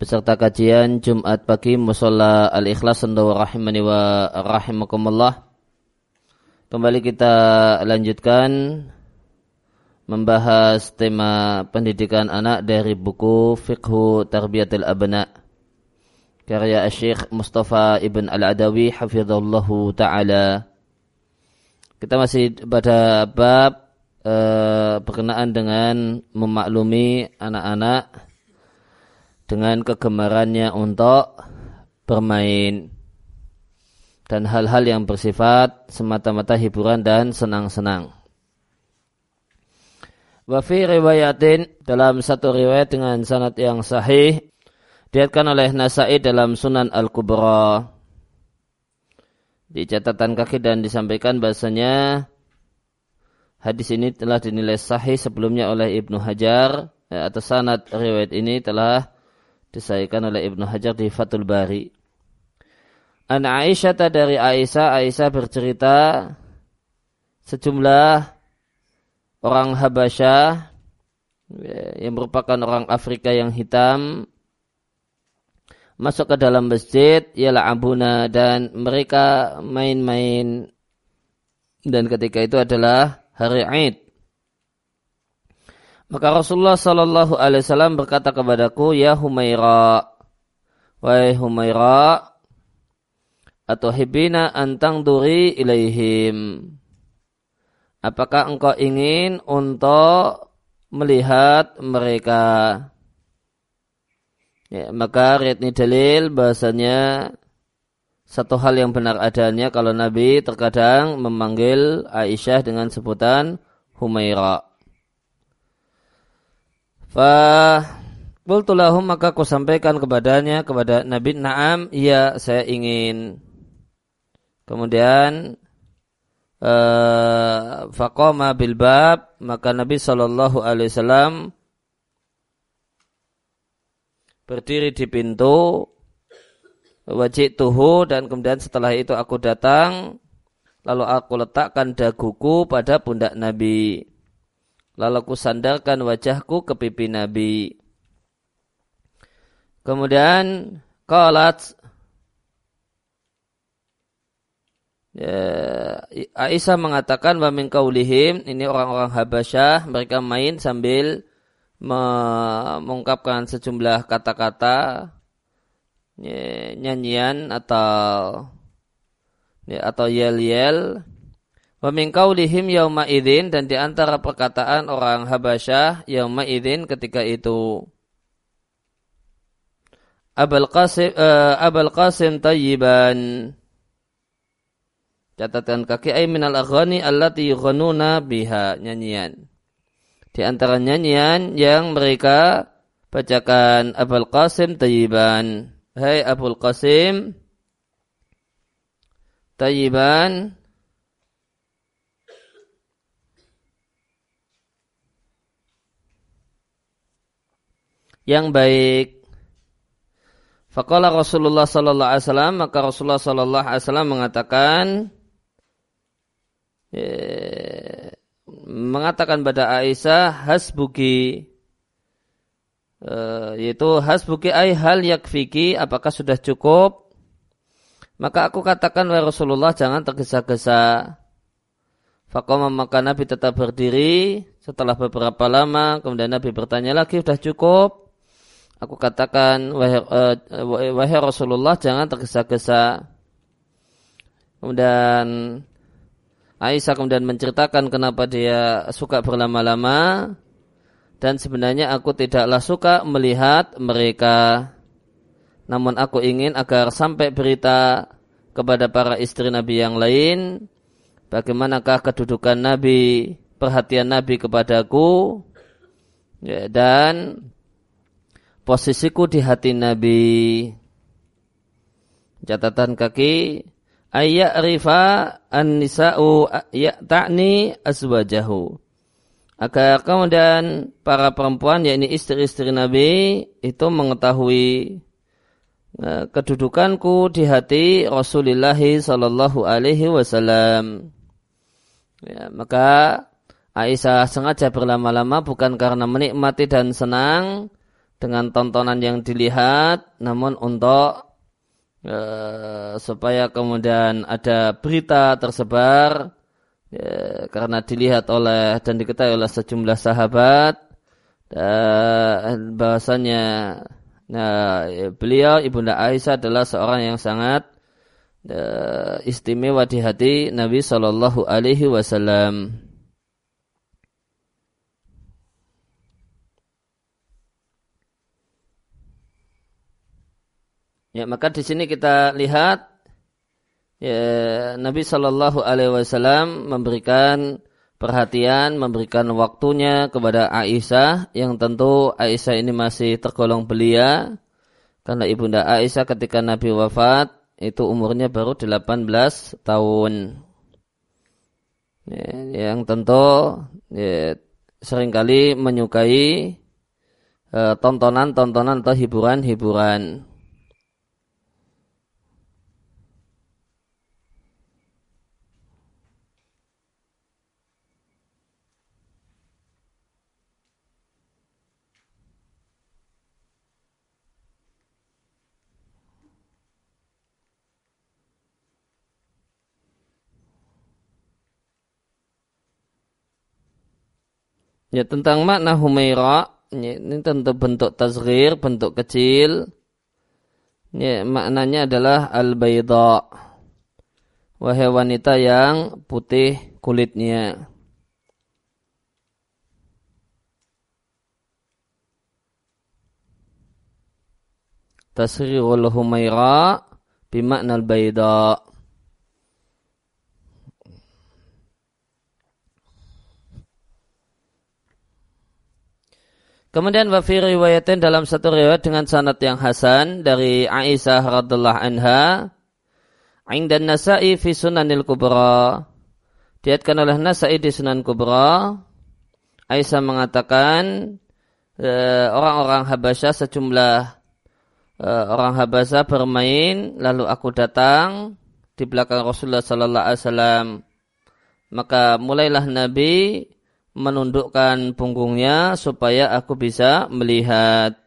beserta kajian Jumat pagi Musola Al-Ikhlas Sendawa Rahimani wa Rahimakumullah Kembali kita lanjutkan membahas tema pendidikan anak dari buku Fiqhu Tarbiyatil Abna karya Syekh Mustafa Ibn Al-Adawi hafizallahu taala. Kita masih pada bab eh, berkenaan dengan memaklumi anak-anak dengan kegemarannya untuk bermain dan hal-hal yang bersifat semata-mata hiburan dan senang-senang. Wafi riwayatin dalam satu riwayat dengan sanad yang sahih diatkan oleh Nasai dalam Sunan Al-Kubra. Di catatan kaki dan disampaikan bahasanya Hadis ini telah dinilai sahih sebelumnya oleh Ibnu Hajar ya, atau sanad riwayat ini telah disahihkan oleh Ibnu Hajar di Fathul Bari. An Aisyah dari Aisyah, Aisyah bercerita sejumlah orang Habasyah ya, yang merupakan orang Afrika yang hitam masuk ke dalam masjid ialah abuna dan mereka main-main dan ketika itu adalah hari Aid. Maka Rasulullah Sallallahu Alaihi Wasallam berkata kepadaku, Ya Humaira, wahai Humaira, atau hibina antang duri ilaihim. Apakah engkau ingin untuk melihat mereka? Ya, maka ini dalil bahasanya satu hal yang benar adanya kalau Nabi terkadang memanggil Aisyah dengan sebutan Humaira. Fa Qultulahum maka aku sampaikan kepadanya kepada Nabi Naam iya saya ingin. Kemudian uh, faqama bil bab maka Nabi sallallahu alaihi wasallam berdiri di pintu wajib tuhu dan kemudian setelah itu aku datang lalu aku letakkan daguku pada pundak Nabi lalu aku sandarkan wajahku ke pipi Nabi. Kemudian qalat Ya, Aisyah mengatakan wa min kaulihim ini orang-orang Habasyah mereka main sambil mengungkapkan sejumlah kata-kata nyanyian atau ya, atau yel-yel wa min qaulihim yauma idzin dan di antara perkataan orang Habasyah yauma idzin ketika itu. Abul Qasim uh, Abul Qasim tayyiban. Catatan kaki ay minal aghani allati yughanuna biha nyanyian. Di antara nyanyian yang mereka bacakan Abul Qasim tayyiban. Hai Abul Qasim Tayyiban yang baik. Faqala Rasulullah sallallahu alaihi wasallam maka Rasulullah sallallahu alaihi wasallam mengatakan eh, mengatakan pada Aisyah hasbuki. Uh, yaitu hasbuki ay hal yakfiki apakah sudah cukup? Maka aku katakan wahai Rasulullah jangan tergesa-gesa. Fakoma maka Nabi tetap berdiri. Setelah beberapa lama kemudian Nabi bertanya lagi sudah cukup aku katakan wahai, uh, wahai Rasulullah jangan tergesa-gesa. Kemudian Aisyah kemudian menceritakan kenapa dia suka berlama-lama. Dan sebenarnya aku tidaklah suka melihat mereka. Namun aku ingin agar sampai berita kepada para istri Nabi yang lain, bagaimanakah kedudukan Nabi, perhatian Nabi kepadaku, ya, dan posisiku di hati Nabi. Catatan kaki ayat rifa an-nisa'u ta'ni aswajahu. Agar kemudian para perempuan yakni istri-istri Nabi itu mengetahui eh, kedudukanku di hati Rasulullah sallallahu alaihi wasallam. Ya, maka Aisyah sengaja berlama-lama bukan karena menikmati dan senang dengan tontonan yang dilihat, namun untuk Eh, supaya kemudian ada berita tersebar ya, karena dilihat oleh dan diketahui oleh sejumlah sahabat dan bahasanya nah, beliau ibunda Aisyah adalah seorang yang sangat uh, istimewa di hati Nabi Shallallahu Alaihi Wasallam. Ya, maka di sini kita lihat ya, Nabi Shallallahu Alaihi Wasallam memberikan perhatian, memberikan waktunya kepada Aisyah yang tentu Aisyah ini masih tergolong belia karena ibunda Aisyah ketika Nabi wafat itu umurnya baru 18 tahun. Ya, yang tentu ya, sering kali menyukai eh, tontonan-tontonan uh, atau hiburan-hiburan. Ya tentang makna humaira ini tentu bentuk tasghir, bentuk kecil. Ya, maknanya adalah al-bayda. Wahai wanita yang putih kulitnya. Tasghirul humaira bimakna al-bayda. Kemudian wafi riwayatin dalam satu riwayat dengan sanad yang hasan dari Aisyah radhiallahu anha dan Nasa'i fi Sunanil Kubra. Diatkan oleh Nasa'i di Sunan Kubra. Aisyah mengatakan eh, orang-orang Habasyah sejumlah uh, orang Habasyah bermain lalu aku datang di belakang Rasulullah sallallahu alaihi wasallam. Maka mulailah Nabi menundukkan punggungnya supaya aku bisa melihat.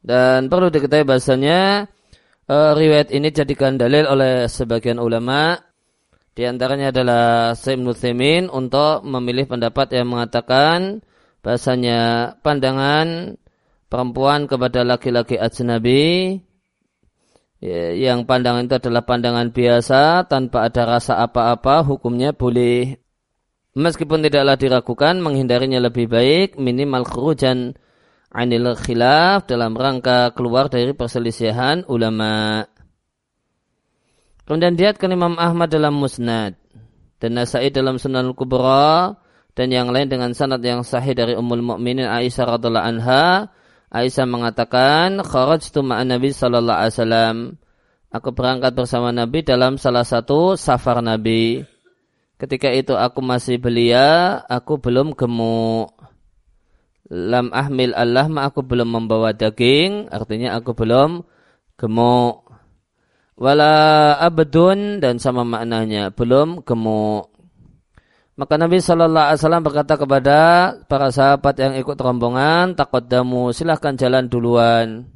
Dan perlu diketahui bahasanya uh, riwayat ini jadikan dalil oleh sebagian ulama. Di antaranya adalah Sayyid Nuthimin untuk memilih pendapat yang mengatakan bahasanya pandangan perempuan kepada laki-laki ajnabi ya, yang pandangan itu adalah pandangan biasa tanpa ada rasa apa-apa hukumnya boleh Meskipun tidaklah diragukan menghindarinya lebih baik minimal khurujan anil khilaf dalam rangka keluar dari perselisihan ulama. Kemudian diat Imam Ahmad dalam Musnad dan Nasai dalam Sunan Kubra dan yang lain dengan sanad yang sahih dari Ummul Mukminin Aisyah radhiallahu anha. Aisyah mengatakan, "Kharajtu ma'an Nabi sallallahu alaihi wasallam." Aku berangkat bersama Nabi dalam salah satu safar Nabi. Ketika itu aku masih belia, aku belum gemuk. Lam ahmil Allah ma aku belum membawa daging, artinya aku belum gemuk. Wala abdun dan sama maknanya, belum gemuk. Maka Nabi Shallallahu Alaihi Wasallam berkata kepada para sahabat yang ikut rombongan, damu silahkan jalan duluan.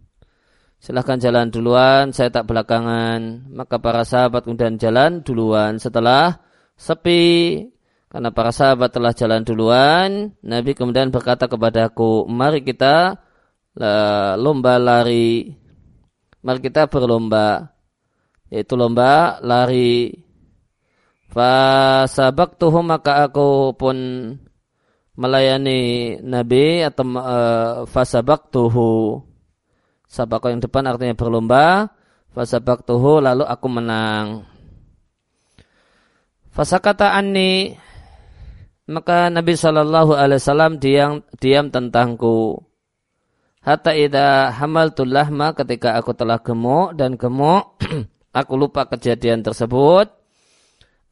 Silahkan jalan duluan, saya tak belakangan. Maka para sahabat kemudian jalan duluan. Setelah sepi karena para sahabat telah jalan duluan. Nabi kemudian berkata kepadaku, mari kita lomba lari. Mari kita berlomba. Yaitu lomba lari. Fasabak tuh maka aku pun melayani Nabi atau uh, fasabak tuhu. Sabak yang depan artinya berlomba. Fasabak tuhu lalu aku menang. Fasakata anni maka Nabi Shallallahu Alaihi Wasallam diam diam tentangku. Hatta ida hamal lahma ketika aku telah gemuk dan gemuk, aku lupa kejadian tersebut.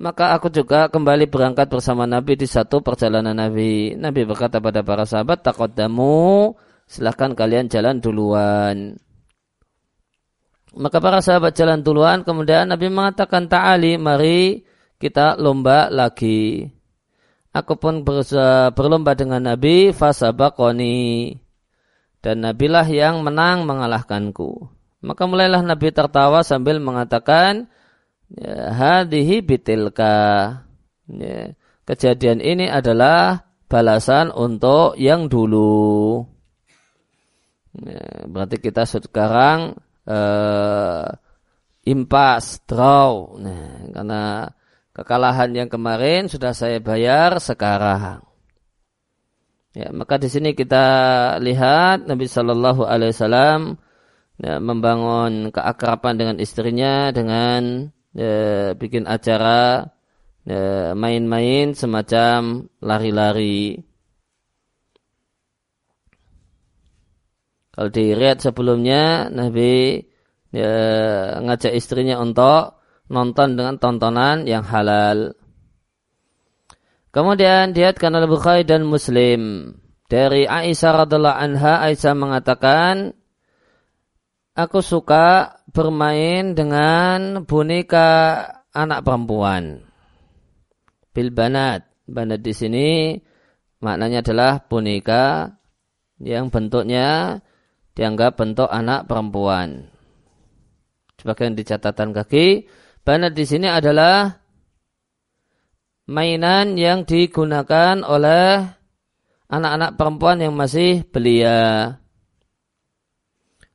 Maka aku juga kembali berangkat bersama Nabi di satu perjalanan Nabi. Nabi berkata pada para sahabat, damu, silahkan kalian jalan duluan. Maka para sahabat jalan duluan, kemudian Nabi mengatakan, ta'ali, mari kita lomba lagi. Aku pun berlomba dengan Nabi fasabakoni. Dan Nabilah yang menang mengalahkanku. Maka mulailah Nabi tertawa sambil mengatakan, ya, hadihi bitilka. Ya, kejadian ini adalah balasan untuk yang dulu. Ya, berarti kita sekarang uh, impas, draw. Nah, karena Kekalahan yang kemarin sudah saya bayar sekarang. Ya, maka di sini kita lihat Nabi Shallallahu Alaihi Wasallam ya, membangun keakraban dengan istrinya dengan ya, bikin acara ya, main-main semacam lari-lari. Kalau di riat sebelumnya Nabi ya, ngajak istrinya untuk nonton dengan tontonan yang halal. Kemudian dihatkan oleh Bukhari dan Muslim dari Aisyah radhiallahu anha Aisyah mengatakan aku suka bermain dengan boneka anak perempuan. Bilbanat. Banat di sini maknanya adalah boneka yang bentuknya dianggap bentuk anak perempuan. Sebagian di catatan kaki Banat di sini adalah mainan yang digunakan oleh anak-anak perempuan yang masih belia.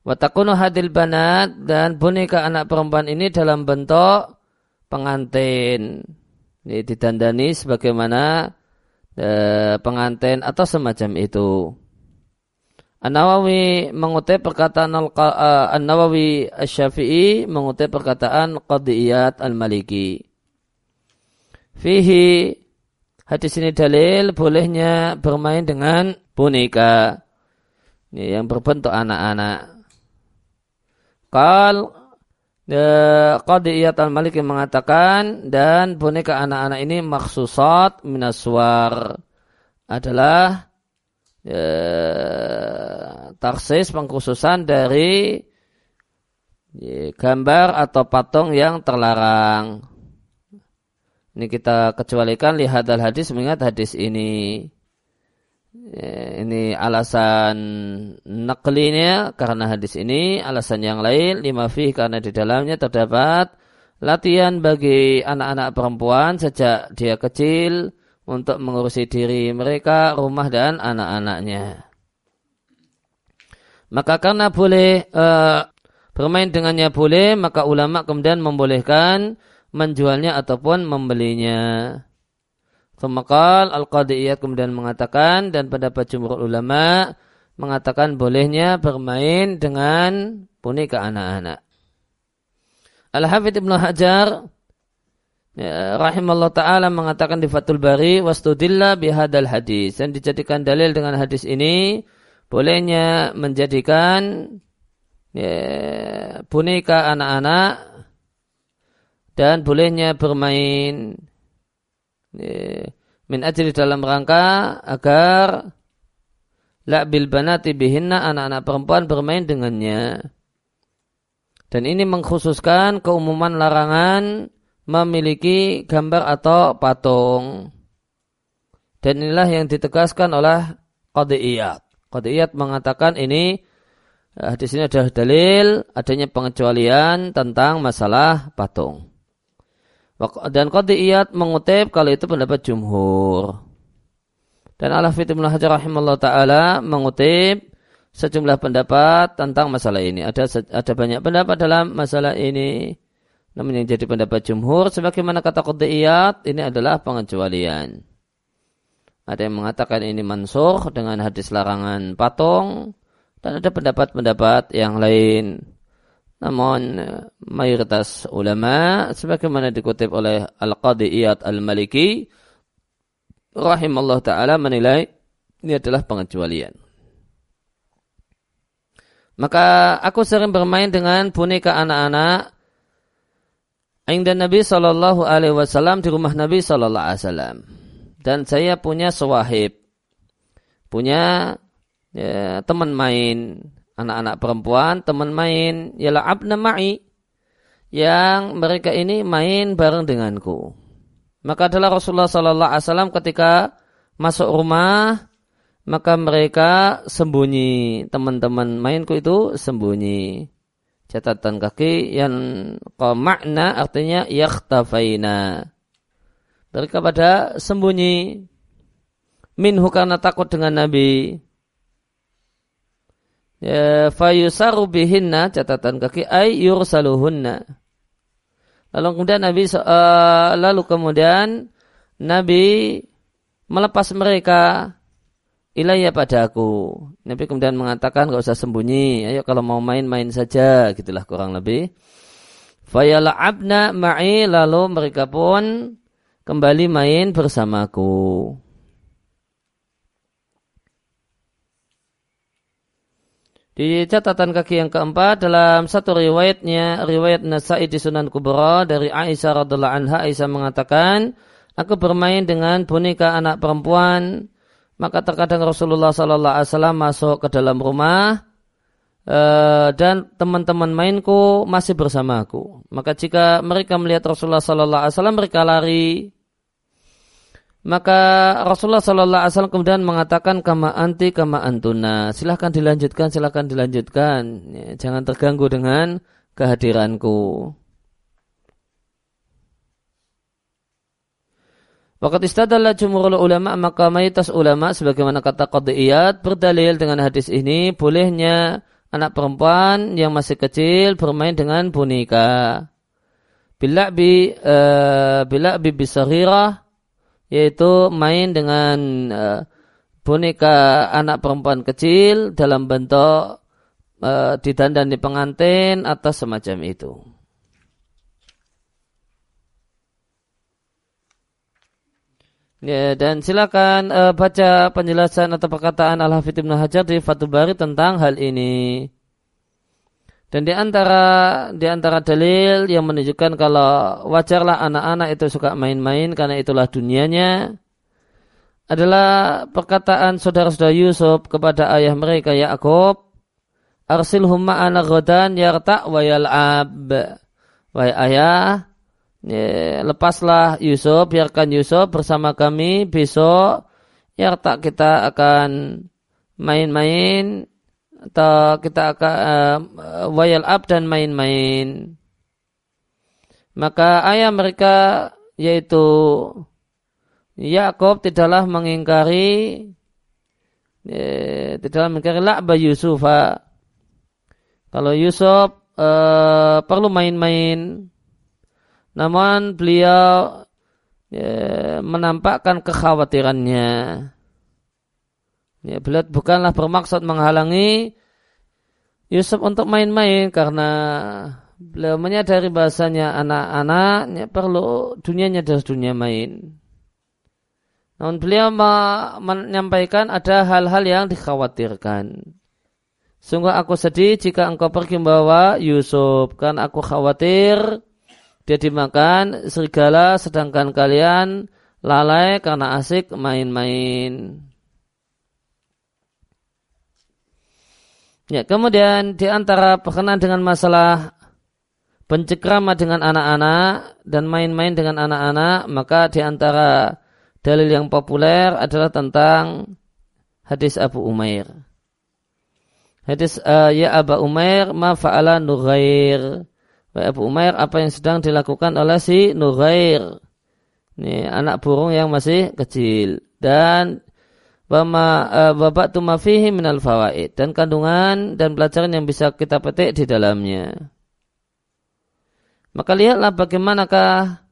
Watakunu hadil banat dan boneka anak perempuan ini dalam bentuk pengantin. Ini ditandani sebagaimana eh, pengantin atau semacam itu. An-Nawawi mengutip perkataan uh, An-Nawawi Asy-Syafi'i mengutip perkataan Qadiyat Al-Maliki. Fihi hadis ini dalil bolehnya bermain dengan boneka yang berbentuk anak-anak. Kal ya, Qadiyat Al-Maliki mengatakan dan boneka anak-anak ini maksusat minaswar adalah ya, taksis pengkhususan dari ya, gambar atau patung yang terlarang. Ini kita kecualikan lihat al hadis mengingat hadis ini. Ya, ini alasan naklinya karena hadis ini, alasan yang lain lima fih karena di dalamnya terdapat latihan bagi anak-anak perempuan sejak dia kecil untuk mengurusi diri mereka, rumah dan anak-anaknya. Maka karena boleh uh, bermain dengannya boleh, maka ulama kemudian membolehkan menjualnya ataupun membelinya. Semakal Al-Qadiyat kemudian mengatakan dan pendapat jumhur ulama mengatakan bolehnya bermain dengan boneka anak-anak. Al-Hafidh Ibn Hajar ya, rahimallahu taala mengatakan di Fathul Bari wastudilla bihadal hadis dan dijadikan dalil dengan hadis ini bolehnya menjadikan ya, boneka anak-anak dan bolehnya bermain ya, min ajli dalam rangka agar bil banati bihinna anak-anak perempuan bermain dengannya. Dan ini mengkhususkan keumuman larangan memiliki gambar atau patung. Dan inilah yang ditegaskan oleh Qadiyat. Qadiyat mengatakan ini eh, di sini adalah dalil adanya pengecualian tentang masalah patung. Dan Qadiyat mengutip kalau itu pendapat jumhur. Dan Al-Hafidh Ibn Hajar rahimahullah ta'ala mengutip sejumlah pendapat tentang masalah ini. Ada ada banyak pendapat dalam masalah ini. Namun yang jadi pendapat jumhur, sebagaimana kata Qudiyat, ini adalah pengecualian. Ada yang mengatakan ini mansuh dengan hadis larangan patung, dan ada pendapat-pendapat yang lain. Namun mayoritas ulama, sebagaimana dikutip oleh Al-Qadiyat Al-Maliki, rahimallahu taala menilai ini adalah pengecualian. Maka aku sering bermain dengan boneka anak-anak dan Nabi Shallallahu Alaihi Wasallam di rumah Nabi Shallallahu Alaihi Wasallam. Dan saya punya sewahib, punya ya, teman main, anak-anak perempuan, teman main, ialah abna ma'i, yang mereka ini main bareng denganku. Maka adalah Rasulullah Sallallahu Alaihi Wasallam ketika masuk rumah, maka mereka sembunyi. Teman-teman mainku itu sembunyi. Catatan kaki yang makna artinya yakhtafaina. Mereka pada sembunyi. Minhu karena takut dengan Nabi. Ya, fayusaru bihinna catatan kaki ay yursaluhunna Lalu kemudian Nabi uh, lalu kemudian Nabi melepas mereka ilayya padaku. Nabi kemudian mengatakan gak usah sembunyi. Ayo kalau mau main-main saja. Gitulah kurang lebih. Fayala'abna ma'i lalu mereka pun kembali main bersamaku. Di catatan kaki yang keempat dalam satu riwayatnya riwayat Nasai di Sunan Kubra dari Aisyah radhiallahu anha Aisyah mengatakan aku bermain dengan boneka anak perempuan maka terkadang Rasulullah sallallahu alaihi wasallam masuk ke dalam rumah uh, dan teman-teman mainku masih bersamaku maka jika mereka melihat Rasulullah sallallahu alaihi wasallam mereka lari maka Rasulullah Sallallahu Alaihi Wasallam kemudian mengatakan kama anti kama antuna. Silahkan dilanjutkan, silahkan dilanjutkan. Ya, jangan terganggu dengan kehadiranku. Wakat istadallah jumhurul ulama maka mayoritas ulama sebagaimana kata Qadiyat berdalil dengan hadis ini bolehnya anak perempuan yang masih kecil bermain dengan boneka. Bila bi uh, bila bi bisarira yaitu main dengan uh, boneka anak perempuan kecil dalam bentuk uh, didandan di pengantin atau semacam itu. Ya, dan silakan uh, baca penjelasan atau perkataan Al-Hafidh Ibn Hajar di Fathul Bari tentang hal ini. Dan di antara di antara dalil yang menunjukkan kalau wajarlah anak-anak itu suka main-main karena itulah dunianya adalah perkataan saudara-saudara Yusuf kepada ayah mereka Yakub arsilhum ma'ana ghadan yarta' wa yal'ab wahai ayah ya, lepaslah Yusuf biarkan Yusuf bersama kami besok yarta' kita akan main-main atau kita akan uh, wayal ab dan main-main. Maka ayah mereka yaitu Yakob tidaklah mengingkari eh, tidaklah mengingkari la'ba Yusufa. Kalau Yusuf uh, perlu main-main, namun beliau ya, menampakkan kekhawatirannya. Ya, beliau bukanlah bermaksud menghalangi Yusuf untuk main-main karena beliau menyadari bahasanya anak-anak perlu dunianya adalah dunia main. Namun beliau menyampaikan ada hal-hal yang dikhawatirkan. Sungguh aku sedih jika engkau pergi membawa Yusuf. Karena aku khawatir dia dimakan serigala sedangkan kalian lalai karena asik main-main. Ya, kemudian di antara dengan masalah pencekrama dengan anak-anak dan main-main dengan anak-anak, maka di antara dalil yang populer adalah tentang hadis Abu Umair. Hadis uh, ya Abu Umair ma fa'ala Nughair. Abu Umair apa yang sedang dilakukan oleh si Nughair. Ini anak burung yang masih kecil dan Wama babak tu mafihi minal fawaid dan kandungan dan pelajaran yang bisa kita petik di dalamnya. Maka lihatlah bagaimanakah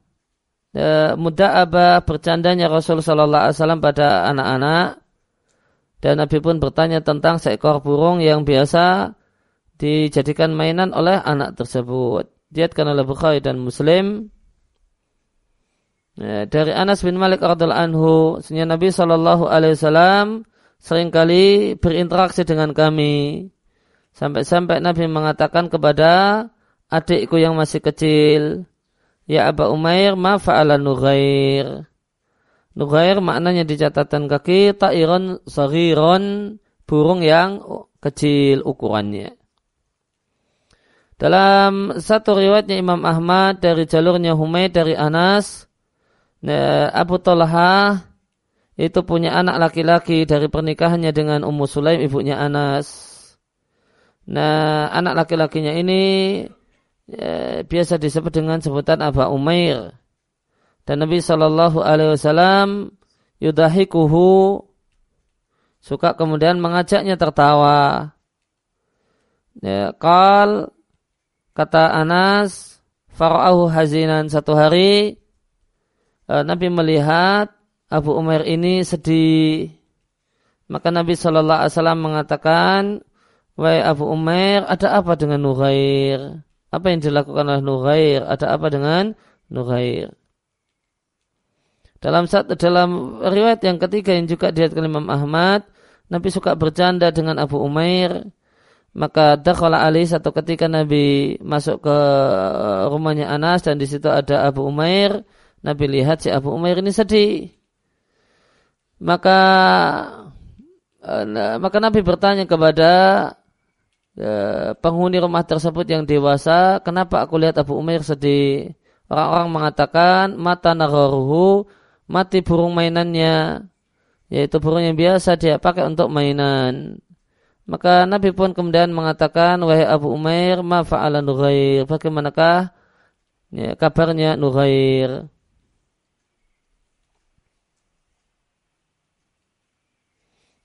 e, abah bercandanya Rasul Sallallahu Alaihi Wasallam pada anak-anak dan Nabi pun bertanya tentang seekor burung yang biasa dijadikan mainan oleh anak tersebut. Diatkan oleh Bukhari dan Muslim Ya, dari Anas bin Malik radhiallahu anhu, sehingga Nabi Shallallahu alaihi wasallam sering kali berinteraksi dengan kami. Sampai-sampai Nabi mengatakan kepada adikku yang masih kecil, Ya Aba Umair, ma fa'ala Nughair. Nughair maknanya di catatan kaki, ta'iron sagiron, burung yang kecil ukurannya. Dalam satu riwayatnya Imam Ahmad dari jalurnya Humaid dari Anas, Abu Talha itu punya anak laki-laki dari pernikahannya dengan Ummu Sulaim ibunya Anas. Nah, anak laki-lakinya ini ya, biasa disebut dengan sebutan Aba Umair. Dan Nabi Shallallahu Alaihi Wasallam yudahikuhu suka kemudian mengajaknya tertawa. Ya, kal kata Anas, Fara'ahu hazinan satu hari Eh, Nabi melihat Abu Umair ini sedih. Maka Nabi Shallallahu Alaihi Wasallam mengatakan, Wahai Abu Umair, ada apa dengan Nughair? Apa yang dilakukan oleh Nughair? Ada apa dengan Nughair? Dalam satu dalam riwayat yang ketiga yang juga dilihatkan Imam Ahmad, Nabi suka bercanda dengan Abu Umair. Maka dakhala Ali satu ketika Nabi masuk ke rumahnya Anas dan di situ ada Abu Umair. Nabi lihat si Abu Umair ini sedih. Maka eh, maka Nabi bertanya kepada eh, penghuni rumah tersebut yang dewasa, kenapa aku lihat Abu Umair sedih? Orang-orang mengatakan mata nagaruhu, mati burung mainannya, yaitu burung yang biasa dia pakai untuk mainan. Maka Nabi pun kemudian mengatakan, wahai Abu Umair, ma fa'ala Nughair, bagaimanakah ya, kabarnya Nughair?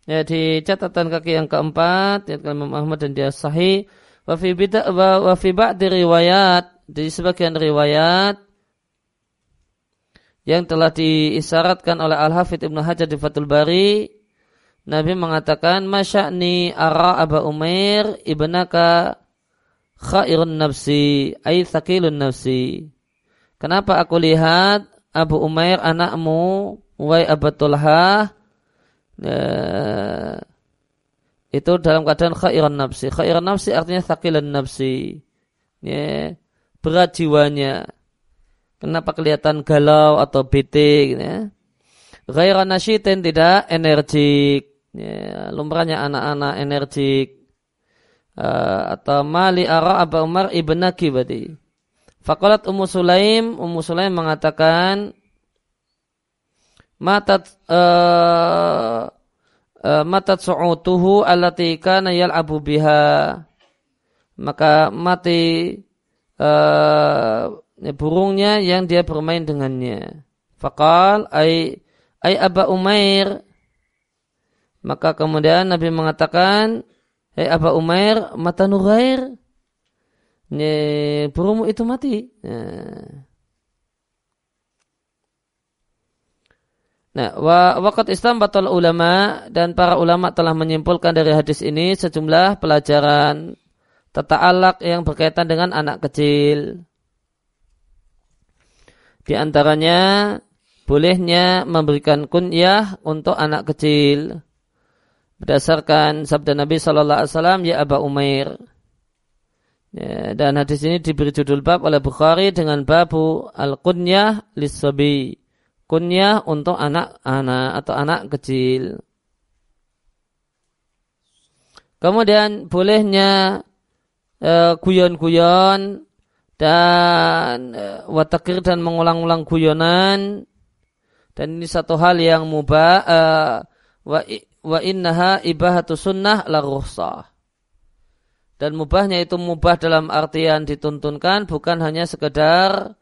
Ya di catatan kaki yang keempat, ya Imam Ahmad dan dia sahih. Wa fi wa fi riwayat di sebagian riwayat yang telah diisyaratkan oleh Al-Hafidh Ibnu Hajar di Fathul Bari Nabi mengatakan masya'ni ara Aba Umair ibnaka khairun nafsi ay thaqilun nafsi Kenapa aku lihat Abu Umair anakmu wai Abatullah Ya, itu dalam keadaan khairan nafsi. Khairan nafsi artinya thakilan nafsi. Ya, berat jiwanya. Kenapa kelihatan galau atau bete gitu ya. Khairan nasyitin tidak energik. Ya, lumrahnya anak-anak energik. Uh, atau mali ara Abu Umar ibnaki berarti. Fakolat Ummu Sulaim, Ummu Sulaim mengatakan matat uh, uh, matat su'utuhu allati kana yal'abu biha maka mati uh, burungnya yang dia bermain dengannya faqal ay ay aba umair maka kemudian Nabi mengatakan Hei Aba Umair mata nughair burungmu itu mati. Nah. Nah, wa waqat Islam batal ulama dan para ulama telah menyimpulkan dari hadis ini sejumlah pelajaran tata alak yang berkaitan dengan anak kecil. Di antaranya bolehnya memberikan kunyah untuk anak kecil berdasarkan sabda Nabi Shallallahu Alaihi Wasallam ya Aba Umair. Ya, dan hadis ini diberi judul bab oleh Bukhari dengan babu al-kunyah lis-sabi kunyah untuk anak-anak atau anak kecil. Kemudian bolehnya uh, guyon-guyon dan uh, watakir dan mengulang-ulang guyonan dan ini satu hal yang mubah wa, wa innaha ibahatu sunnah la. Dan mubahnya itu mubah dalam artian dituntunkan bukan hanya sekedar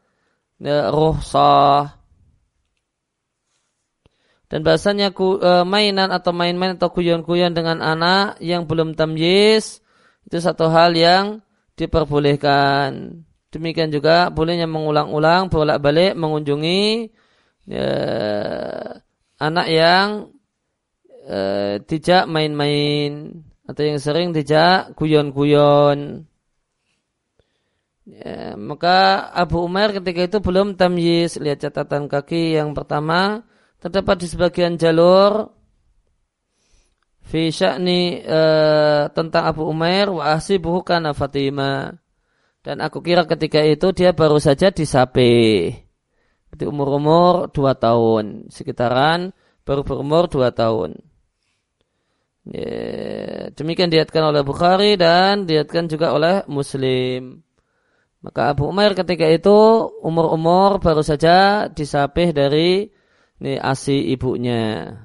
uh, ruhsah dan bahasanya e, mainan atau main-main atau kuyon-kuyon dengan anak yang belum tamyiz itu satu hal yang diperbolehkan. Demikian juga bolehnya mengulang-ulang bolak-balik mengunjungi e, anak yang e, tidak main-main atau yang sering tidak kuyon-kuyon. Ya, maka Abu Umar ketika itu belum tamyiz. Lihat catatan kaki yang pertama. Terdapat di sebagian jalur fi sya'ni uh, tentang Abu Umair wa ahsibuhu kana Fatimah. Dan aku kira ketika itu dia baru saja disape. Di umur-umur dua tahun. Sekitaran baru berumur dua tahun. Ya, demikian diatkan oleh Bukhari dan diatkan juga oleh Muslim. Maka Abu Umair ketika itu umur-umur baru saja disapih dari ini asi ibunya.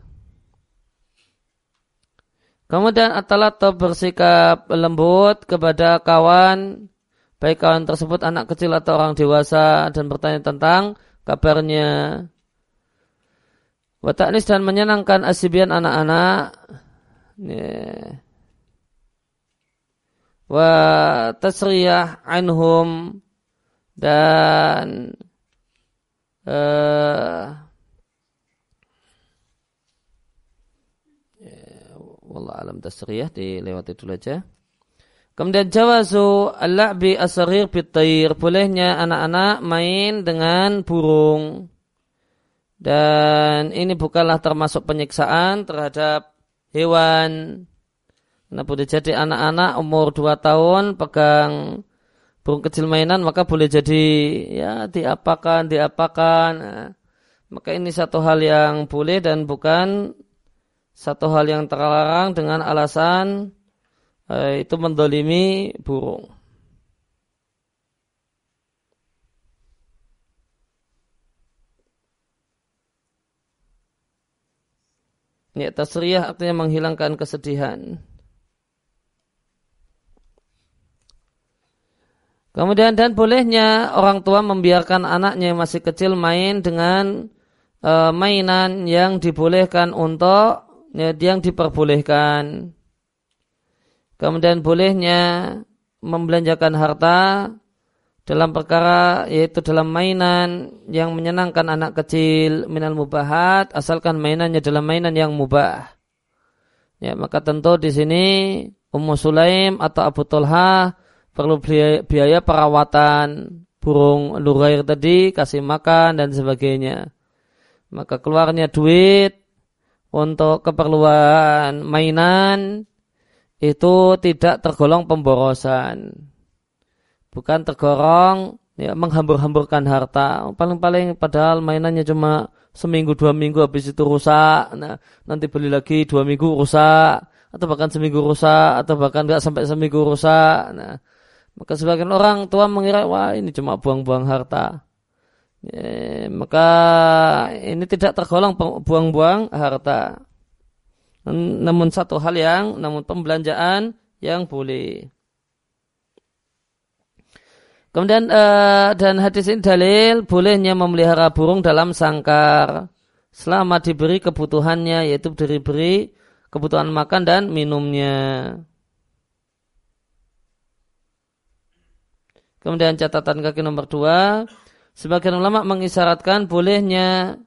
Kemudian Atalatto bersikap lembut kepada kawan, baik kawan tersebut anak kecil atau orang dewasa dan bertanya tentang kabarnya. Wataknis dan menyenangkan asibian anak-anak. Yeah wa tasriyah anhum dan uh, wallah alam tasriyah dilewati dulu aja. Kemudian jawazu al-la'bi asrir bitayr. Bolehnya anak-anak main dengan burung. Dan ini bukanlah termasuk penyiksaan terhadap hewan Nah boleh jadi anak-anak umur 2 tahun pegang burung kecil mainan maka boleh jadi ya diapakan diapakan. Nah, maka ini satu hal yang boleh dan bukan satu hal yang terlarang dengan alasan eh, itu mendolimi burung. Ya, tasriyah artinya menghilangkan kesedihan. Kemudian dan bolehnya orang tua membiarkan anaknya yang masih kecil main dengan e, mainan yang dibolehkan untuk ya, yang diperbolehkan. Kemudian bolehnya membelanjakan harta dalam perkara yaitu dalam mainan yang menyenangkan anak kecil minal mubahat asalkan mainannya dalam mainan yang mubah. Ya, maka tentu di sini Ummu Sulaim atau Abu Tulha perlu biaya, biaya perawatan burung lurair tadi, kasih makan dan sebagainya. Maka keluarnya duit untuk keperluan mainan itu tidak tergolong pemborosan. Bukan tergolong ya, menghambur-hamburkan harta. Paling-paling padahal mainannya cuma seminggu dua minggu habis itu rusak. Nah, nanti beli lagi dua minggu rusak atau bahkan seminggu rusak atau bahkan nggak sampai seminggu rusak. Nah, maka sebagian orang tua mengira, wah ini cuma buang-buang harta. Ya, maka ini tidak tergolong buang-buang harta. Namun satu hal yang, namun pembelanjaan yang boleh. Kemudian uh, dan hadis ini dalil bolehnya memelihara burung dalam sangkar selama diberi kebutuhannya yaitu diberi kebutuhan makan dan minumnya. Kemudian catatan kaki nomor dua, sebagian ulama mengisyaratkan bolehnya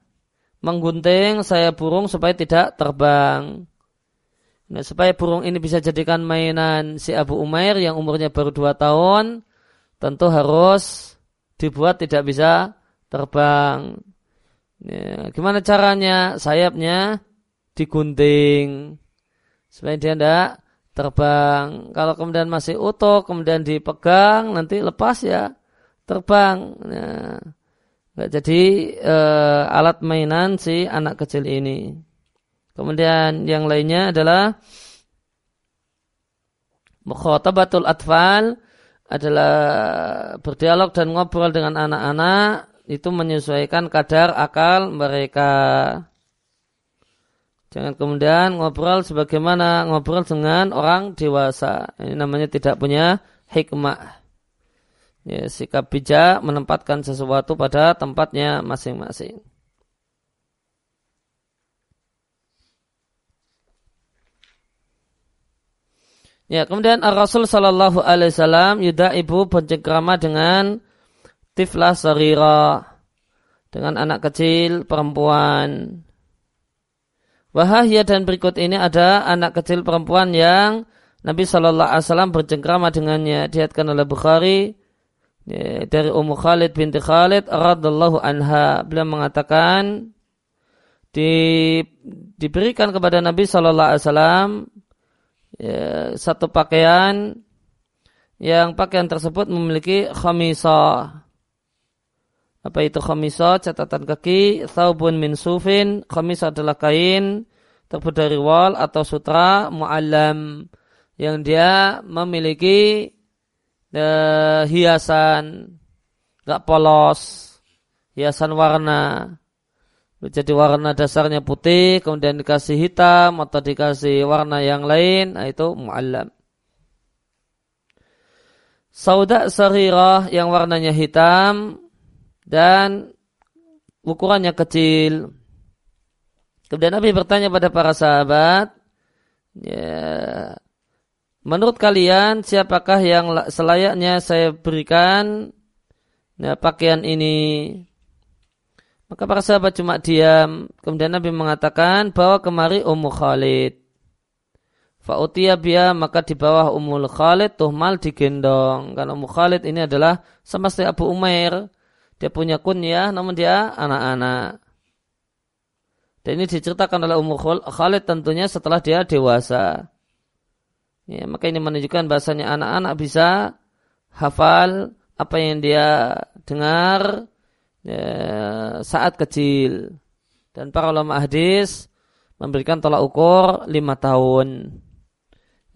menggunting saya burung supaya tidak terbang. Nah, supaya burung ini bisa jadikan mainan si Abu Umair yang umurnya baru dua tahun, tentu harus dibuat tidak bisa terbang. Ya, gimana caranya? Sayapnya digunting supaya dia tidak terbang. Kalau kemudian masih utuh, kemudian dipegang, nanti lepas ya terbang. Nah, nggak jadi uh, alat mainan si anak kecil ini. Kemudian yang lainnya adalah mukhatabatul atfal adalah berdialog dan ngobrol dengan anak-anak itu menyesuaikan kadar akal mereka. Jangan kemudian ngobrol sebagaimana ngobrol dengan orang dewasa. Ini namanya tidak punya hikmah. Ya, sikap bijak menempatkan sesuatu pada tempatnya masing-masing. Ya, kemudian Rasul Shallallahu Alaihi Wasallam yuda ibu bercengkrama dengan tiflah sarira dengan anak kecil perempuan. Wahaya dan berikut ini ada anak kecil perempuan yang Nabi Shallallahu Alaihi Wasallam bercengkrama dengannya. Dihatkan oleh Bukhari Ya, dari Ummu Khalid binti Khalid radallahu anha beliau mengatakan di, diberikan kepada Nabi Shallallahu Alaihi Wasallam ya, satu pakaian yang pakaian tersebut memiliki khamisah. Apa itu khamisah? Catatan kaki, thawbun min sufin. Khamisah adalah kain terbuat dari wal atau sutra mu'allam yang dia memiliki uh, hiasan gak polos, hiasan warna. Jadi warna dasarnya putih, kemudian dikasih hitam atau dikasih warna yang lain, nah itu mu'allam. Sauda sarirah yang warnanya hitam dan ukurannya kecil. Kemudian Nabi bertanya pada para sahabat, ya, Menurut kalian siapakah yang selayaknya saya berikan ya, pakaian ini? Maka para sahabat cuma diam. Kemudian Nabi mengatakan bahwa kemari Ummu Khalid. Fa'utiyah biya maka di bawah Ummul Khalid tuhmal digendong. Karena Ummu Khalid ini adalah sama seperti Abu Umair. Dia punya kunyah namun dia anak-anak. Dan ini diceritakan oleh Ummu Khalid tentunya setelah dia dewasa. Ya, maka ini menunjukkan bahasanya anak-anak bisa hafal apa yang dia dengar ya, saat kecil. Dan para ulama hadis memberikan tolak ukur lima tahun.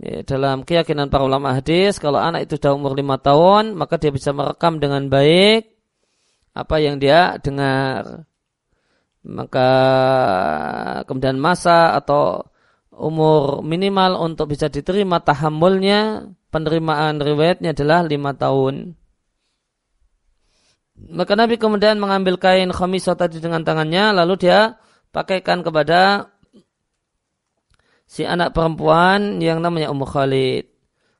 Ya, dalam keyakinan para ulama hadis, kalau anak itu sudah umur lima tahun, maka dia bisa merekam dengan baik apa yang dia dengar. Maka kemudian masa atau umur minimal untuk bisa diterima tahammulnya penerimaan riwayatnya adalah lima tahun. Maka Nabi kemudian mengambil kain khamisah tadi dengan tangannya lalu dia pakaikan kepada si anak perempuan yang namanya Ummu Khalid.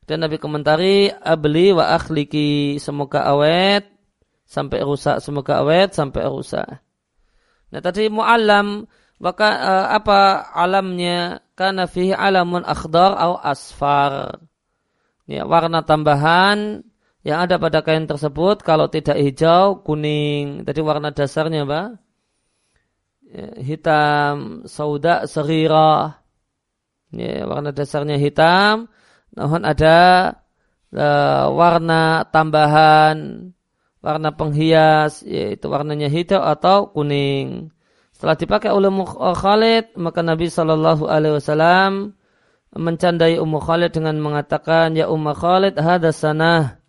Dan Nabi komentari abli wa akhliki semoga awet sampai rusak semoga awet sampai rusak. Nah tadi muallam maka uh, apa alamnya karena fihi alamun akhdar atau asfar. Ya, warna tambahan yang ada pada kain tersebut kalau tidak hijau kuning. Tadi warna dasarnya apa? Ya, hitam, sauda, serira. Ya, warna dasarnya hitam. Namun ada uh, warna tambahan, warna penghias, yaitu warnanya hijau atau kuning. Setelah dipakai oleh Khalid, maka Nabi Shallallahu Alaihi Wasallam mencandai Ummu Khalid dengan mengatakan, Ya Ummu Khalid, hada sana.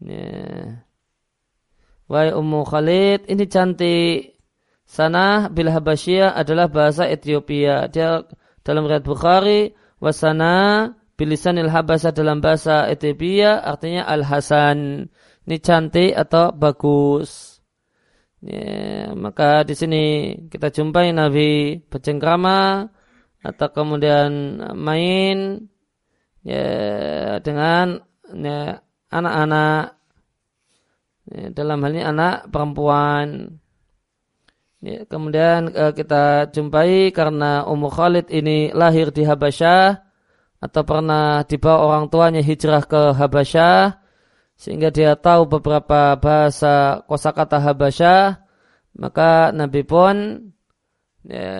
Ya. Wahai Ummu Khalid, ini cantik. Sana bil Habasyiyah adalah bahasa Ethiopia. Dia dalam riwayat Bukhari, wasana bilisanil Habasah dalam bahasa Ethiopia artinya Al-Hasan. Ini cantik atau bagus. Ya, maka di sini kita jumpai Nabi bercengkrama atau kemudian main ya dengan ya, anak-anak. Ya, dalam hal ini anak perempuan. Ya, kemudian uh, kita jumpai karena Ummu Khalid ini lahir di Habasyah atau pernah dibawa orang tuanya hijrah ke Habasyah sehingga dia tahu beberapa bahasa kosakata Habasyah, maka Nabi pun ya,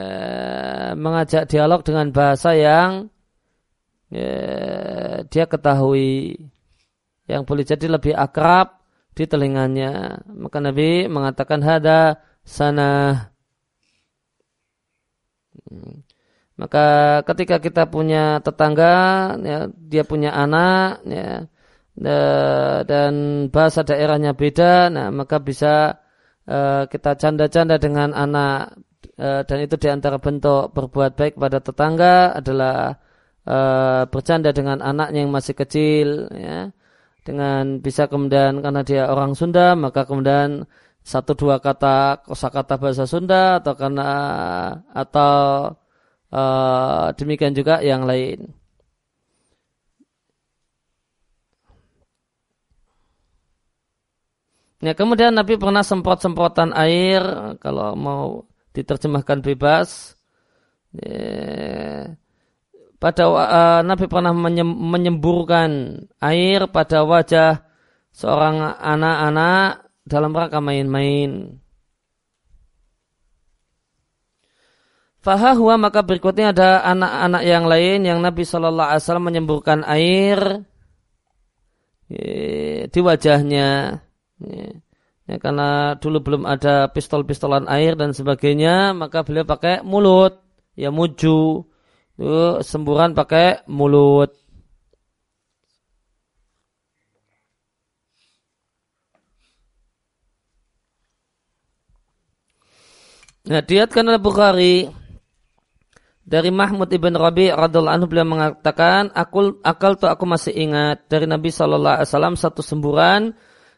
mengajak dialog dengan bahasa yang ya, dia ketahui, yang boleh jadi lebih akrab di telinganya. Maka Nabi mengatakan hada sana. Maka ketika kita punya tetangga, ya, dia punya anak, ya, dan bahasa daerahnya beda, nah maka bisa uh, kita canda-canda dengan anak uh, dan itu di antara bentuk berbuat baik pada tetangga adalah uh, bercanda dengan anaknya yang masih kecil, ya, dengan bisa kemudian karena dia orang Sunda maka kemudian satu dua kata kosakata bahasa Sunda atau karena atau uh, demikian juga yang lain. Ya, kemudian Nabi pernah semprot-semprotan air kalau mau diterjemahkan bebas. Ya, pada uh, Nabi pernah menyemburkan air pada wajah seorang anak-anak dalam rangka main-main. Fahahwa maka berikutnya ada anak-anak yang lain yang Nabi Shallallahu Alaihi Wasallam menyemburkan air di wajahnya. Ya, karena dulu belum ada pistol-pistolan air dan sebagainya, maka beliau pakai mulut, ya muju, itu semburan pakai mulut. Nah, diatkan oleh Bukhari dari Mahmud ibn Rabi radhiallahu anhu beliau mengatakan, aku akal tuh aku masih ingat dari Nabi Wasallam satu semburan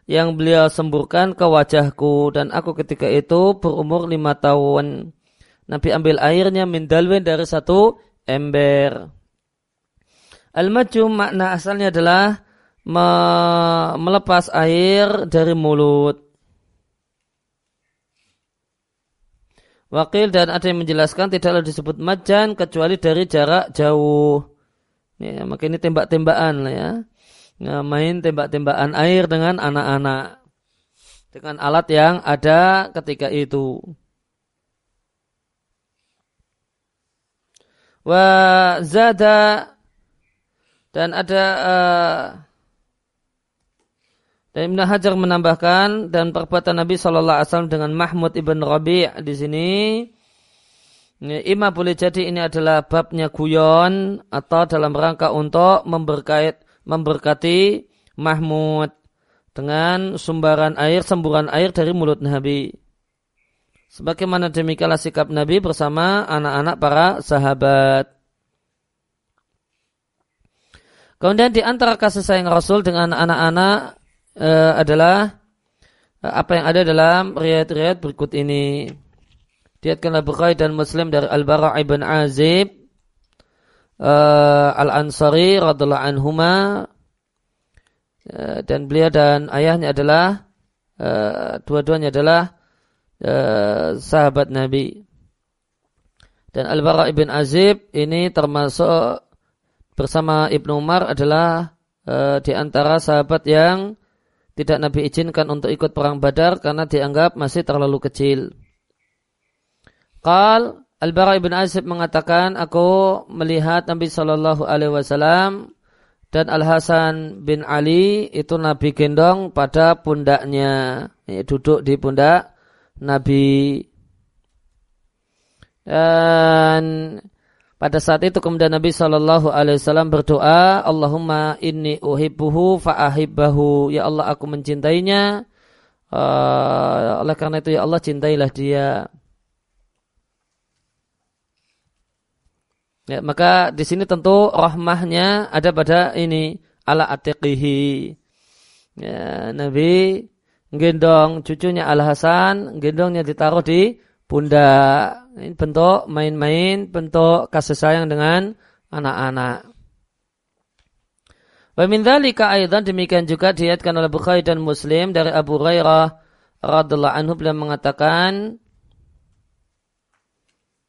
yang beliau semburkan ke wajahku dan aku ketika itu berumur lima tahun. Nabi ambil airnya min dalwin dari satu ember. Al-majum makna asalnya adalah me melepas air dari mulut. Wakil dan ada yang menjelaskan tidaklah disebut majan kecuali dari jarak jauh. Ya, maka ini tembak-tembakan ya. ya. Main tembak-tembakan air dengan anak-anak. Dengan alat yang ada ketika itu. Wa zada dan ada uh, dan Ibn Hajar menambahkan dan perbuatan Nabi Shallallahu Alaihi Wasallam dengan Mahmud ibn Rabi' di sini Ima boleh jadi ini adalah babnya guyon atau dalam rangka untuk memberkait, memberkati Mahmud dengan sumbaran air, semburan air dari mulut Nabi. Sebagaimana demikianlah sikap Nabi bersama anak-anak para sahabat. Kemudian di antara kasih sayang Rasul dengan anak-anak uh, adalah uh, apa yang ada dalam riwayat-riwayat berikut ini. Diatkanlah Bukhari dan Muslim dari Al-Bara' ibn Azib uh, Al-Ansari radhiallahu anhuma uh, dan beliau dan ayahnya adalah uh, dua-duanya adalah uh, sahabat Nabi. Dan Al-Bara' ibn Azib ini termasuk bersama Ibnu Umar adalah uh, di antara sahabat yang tidak Nabi izinkan untuk ikut perang Badar karena dianggap masih terlalu kecil. Qal Al-Bara ibn Azib mengatakan, aku melihat Nabi Shallallahu Alaihi Wasallam dan Al Hasan bin Ali itu Nabi gendong pada pundaknya, ya, duduk di pundak Nabi. Dan pada saat itu kemudian Nabi Shallallahu Alaihi Wasallam berdoa, Allahumma inni uhibbuhu fa'ahibbahu. Ya Allah aku mencintainya. Uh, oleh karena itu ya Allah cintailah dia. Ya, maka di sini tentu rahmahnya ada pada ini ala atiqihi. Ya, Nabi gendong cucunya Al Hasan, gendongnya ditaruh di pundak. Ini bentuk main-main, bentuk kasih sayang dengan anak-anak. Wa min dzalika aidan demikian juga diatkan oleh Bukhari dan Muslim dari Abu Hurairah radhiallahu anhu beliau mengatakan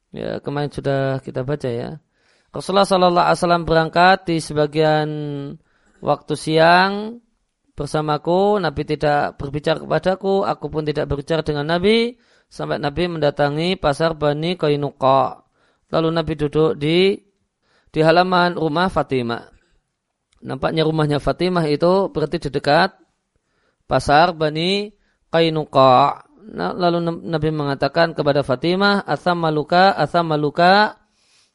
ya kemarin sudah kita baca ya. Rasulullah sallallahu alaihi wasallam berangkat di sebagian waktu siang bersamaku, Nabi tidak berbicara kepadaku, aku pun tidak berbicara dengan Nabi sampai Nabi mendatangi pasar Bani Kainuqa. Lalu Nabi duduk di di halaman rumah Fatimah. Nampaknya rumahnya Fatimah itu berarti di dekat pasar Bani Kainuqa. Nah, lalu Nabi mengatakan kepada Fatimah, asam maluka, asam maluka.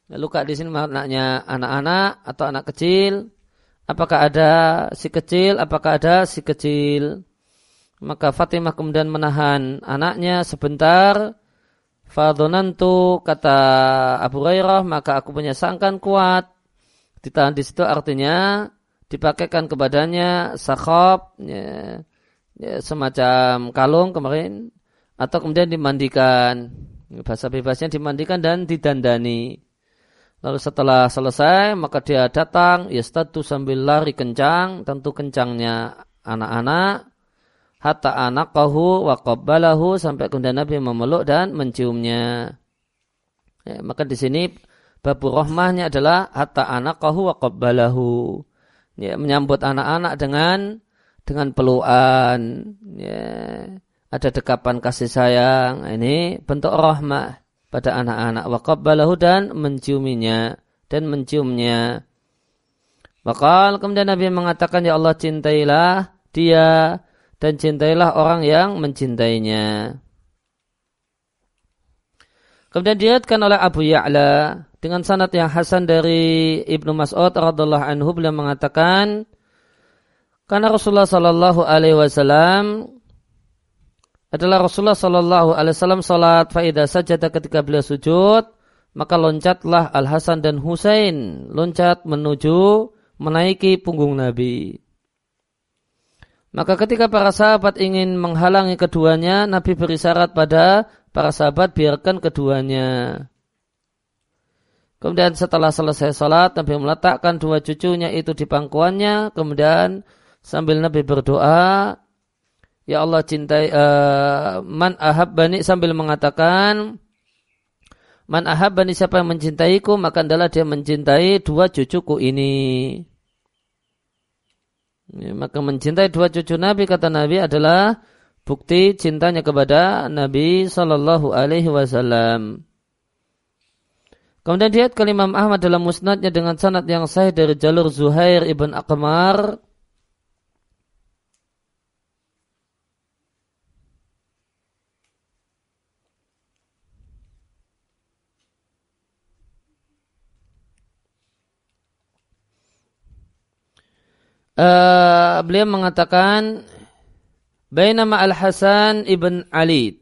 Luka di sini maknanya anak-anak atau anak kecil. Apakah ada si kecil? Apakah ada si kecil? Maka Fatimah kemudian menahan anaknya sebentar. Fadonantu kata Abu Hurairah maka aku punya sangkan kuat. Ditahan di situ artinya dipakaikan kepadanya sakhab ya, ya, semacam kalung kemarin atau kemudian dimandikan bahasa bebasnya dimandikan dan didandani lalu setelah selesai maka dia datang ya status sambil lari kencang tentu kencangnya anak-anak hatta anaqahu wa qabbalahu sampai kemudian Nabi memeluk dan menciumnya. Ya, maka di sini babu rahmahnya adalah hatta anaqahu wa qabbalahu. Ya, menyambut anak-anak dengan dengan pelukan, ya, ada dekapan kasih sayang. Ini bentuk rahmah pada anak-anak. Waqabbalahu dan menciuminya dan menciumnya. Maka kemudian Nabi mengatakan ya Allah cintailah dia dan cintailah orang yang mencintainya. Kemudian diriatkan oleh Abu Ya'la dengan sanad yang hasan dari Ibnu Mas'ud radhiallahu anhu beliau mengatakan karena Rasulullah sallallahu alaihi wasallam adalah Rasulullah sallallahu alaihi wasallam salat faida sajada ketika beliau sujud maka loncatlah Al Hasan dan Husain loncat menuju menaiki punggung Nabi. Maka ketika para sahabat ingin menghalangi keduanya, Nabi beri syarat pada para sahabat biarkan keduanya. Kemudian setelah selesai salat, Nabi meletakkan dua cucunya itu di pangkuannya. Kemudian sambil Nabi berdoa, Ya Allah cintai uh, man ahabbani sambil mengatakan Man ahabbani siapa yang mencintaiku maka adalah dia mencintai dua cucuku ini. Ya, maka mencintai dua cucu Nabi kata Nabi adalah bukti cintanya kepada Nabi Shallallahu Alaihi Wasallam. Kemudian diat Imam Ahmad dalam musnadnya dengan sanad yang sahih dari jalur Zuhair ibn Akmar uh, beliau mengatakan Bainama Al-Hasan ibn Ali.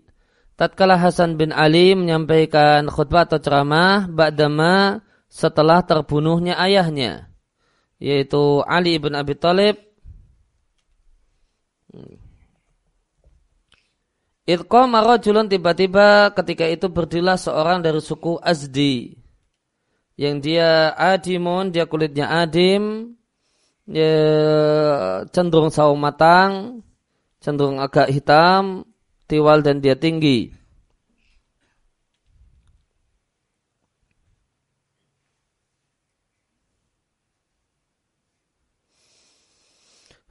Tatkala Hasan bin Ali menyampaikan khutbah atau ceramah ba'dama setelah terbunuhnya ayahnya yaitu Ali ibn Abi Thalib Idqama rajulun tiba-tiba ketika itu berdirilah seorang dari suku Azdi yang dia adimun, dia kulitnya adim, ya, cenderung sawo matang, cenderung agak hitam, tiwal dan dia tinggi.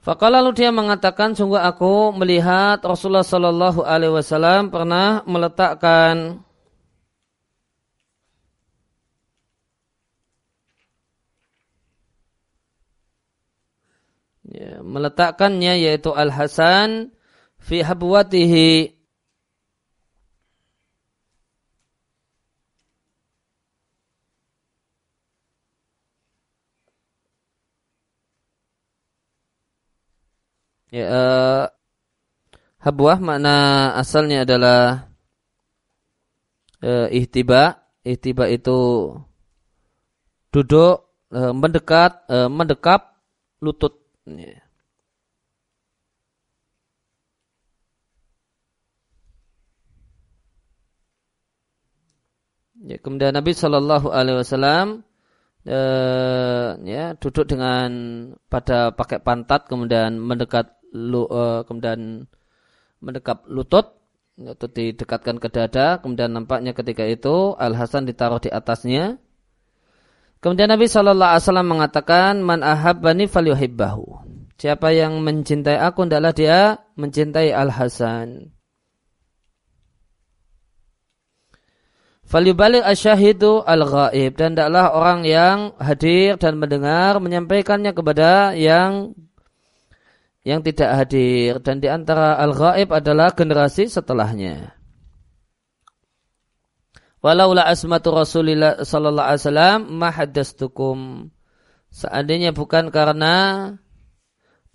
Faka lalu dia mengatakan, sungguh aku melihat Rasulullah Shallallahu Alaihi Wasallam pernah meletakkan ya, meletakkannya yaitu Al Hasan fi habwatihi Ya, uh, habwah makna asalnya adalah uh, ihtiba. Ihtiba itu duduk uh, mendekat, uh, mendekap lutut Ya. Ya, kemudian Nabi Shallallahu Alaihi Wasallam eh, ya duduk dengan pada pakai pantat kemudian mendekat lu, eh, kemudian mendekap lutut itu didekatkan ke dada kemudian nampaknya ketika itu Al Hasan ditaruh di atasnya Kemudian Nabi Shallallahu Alaihi Wasallam mengatakan, "Man ahabbani falyuhibbahu." Siapa yang mencintai aku, adalah dia mencintai Al Hasan. Falyubalik asyahidu al ghaib dan adalah orang yang hadir dan mendengar menyampaikannya kepada yang yang tidak hadir dan di antara al ghaib adalah generasi setelahnya. Walaula asmatu Rasulillah sallallahu alaihi wasallam mahaddastukum. Seandainya bukan karena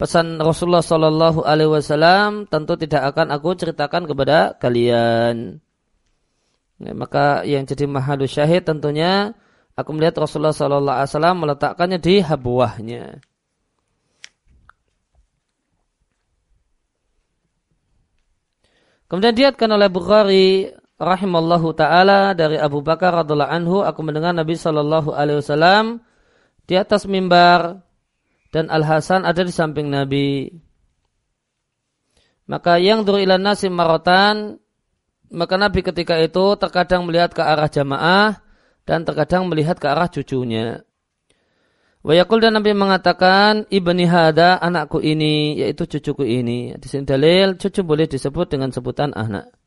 pesan Rasulullah sallallahu alaihi wasallam, tentu tidak akan aku ceritakan kepada kalian. Ya, maka yang jadi mahalu syahid tentunya aku melihat Rasulullah sallallahu alaihi wasallam meletakkannya di habuahnya. Kemudian diatkan oleh Bukhari rahimallahu taala dari Abu Bakar radhiallahu anhu aku mendengar Nabi Shallallahu alaihi wasallam di atas mimbar dan Al Hasan ada di samping Nabi. Maka yang duru ilan nasi marotan maka Nabi ketika itu terkadang melihat ke arah jamaah dan terkadang melihat ke arah cucunya. Wayakul dan Nabi mengatakan ibni hada anakku ini yaitu cucuku ini. Di sini dalil cucu boleh disebut dengan sebutan anak.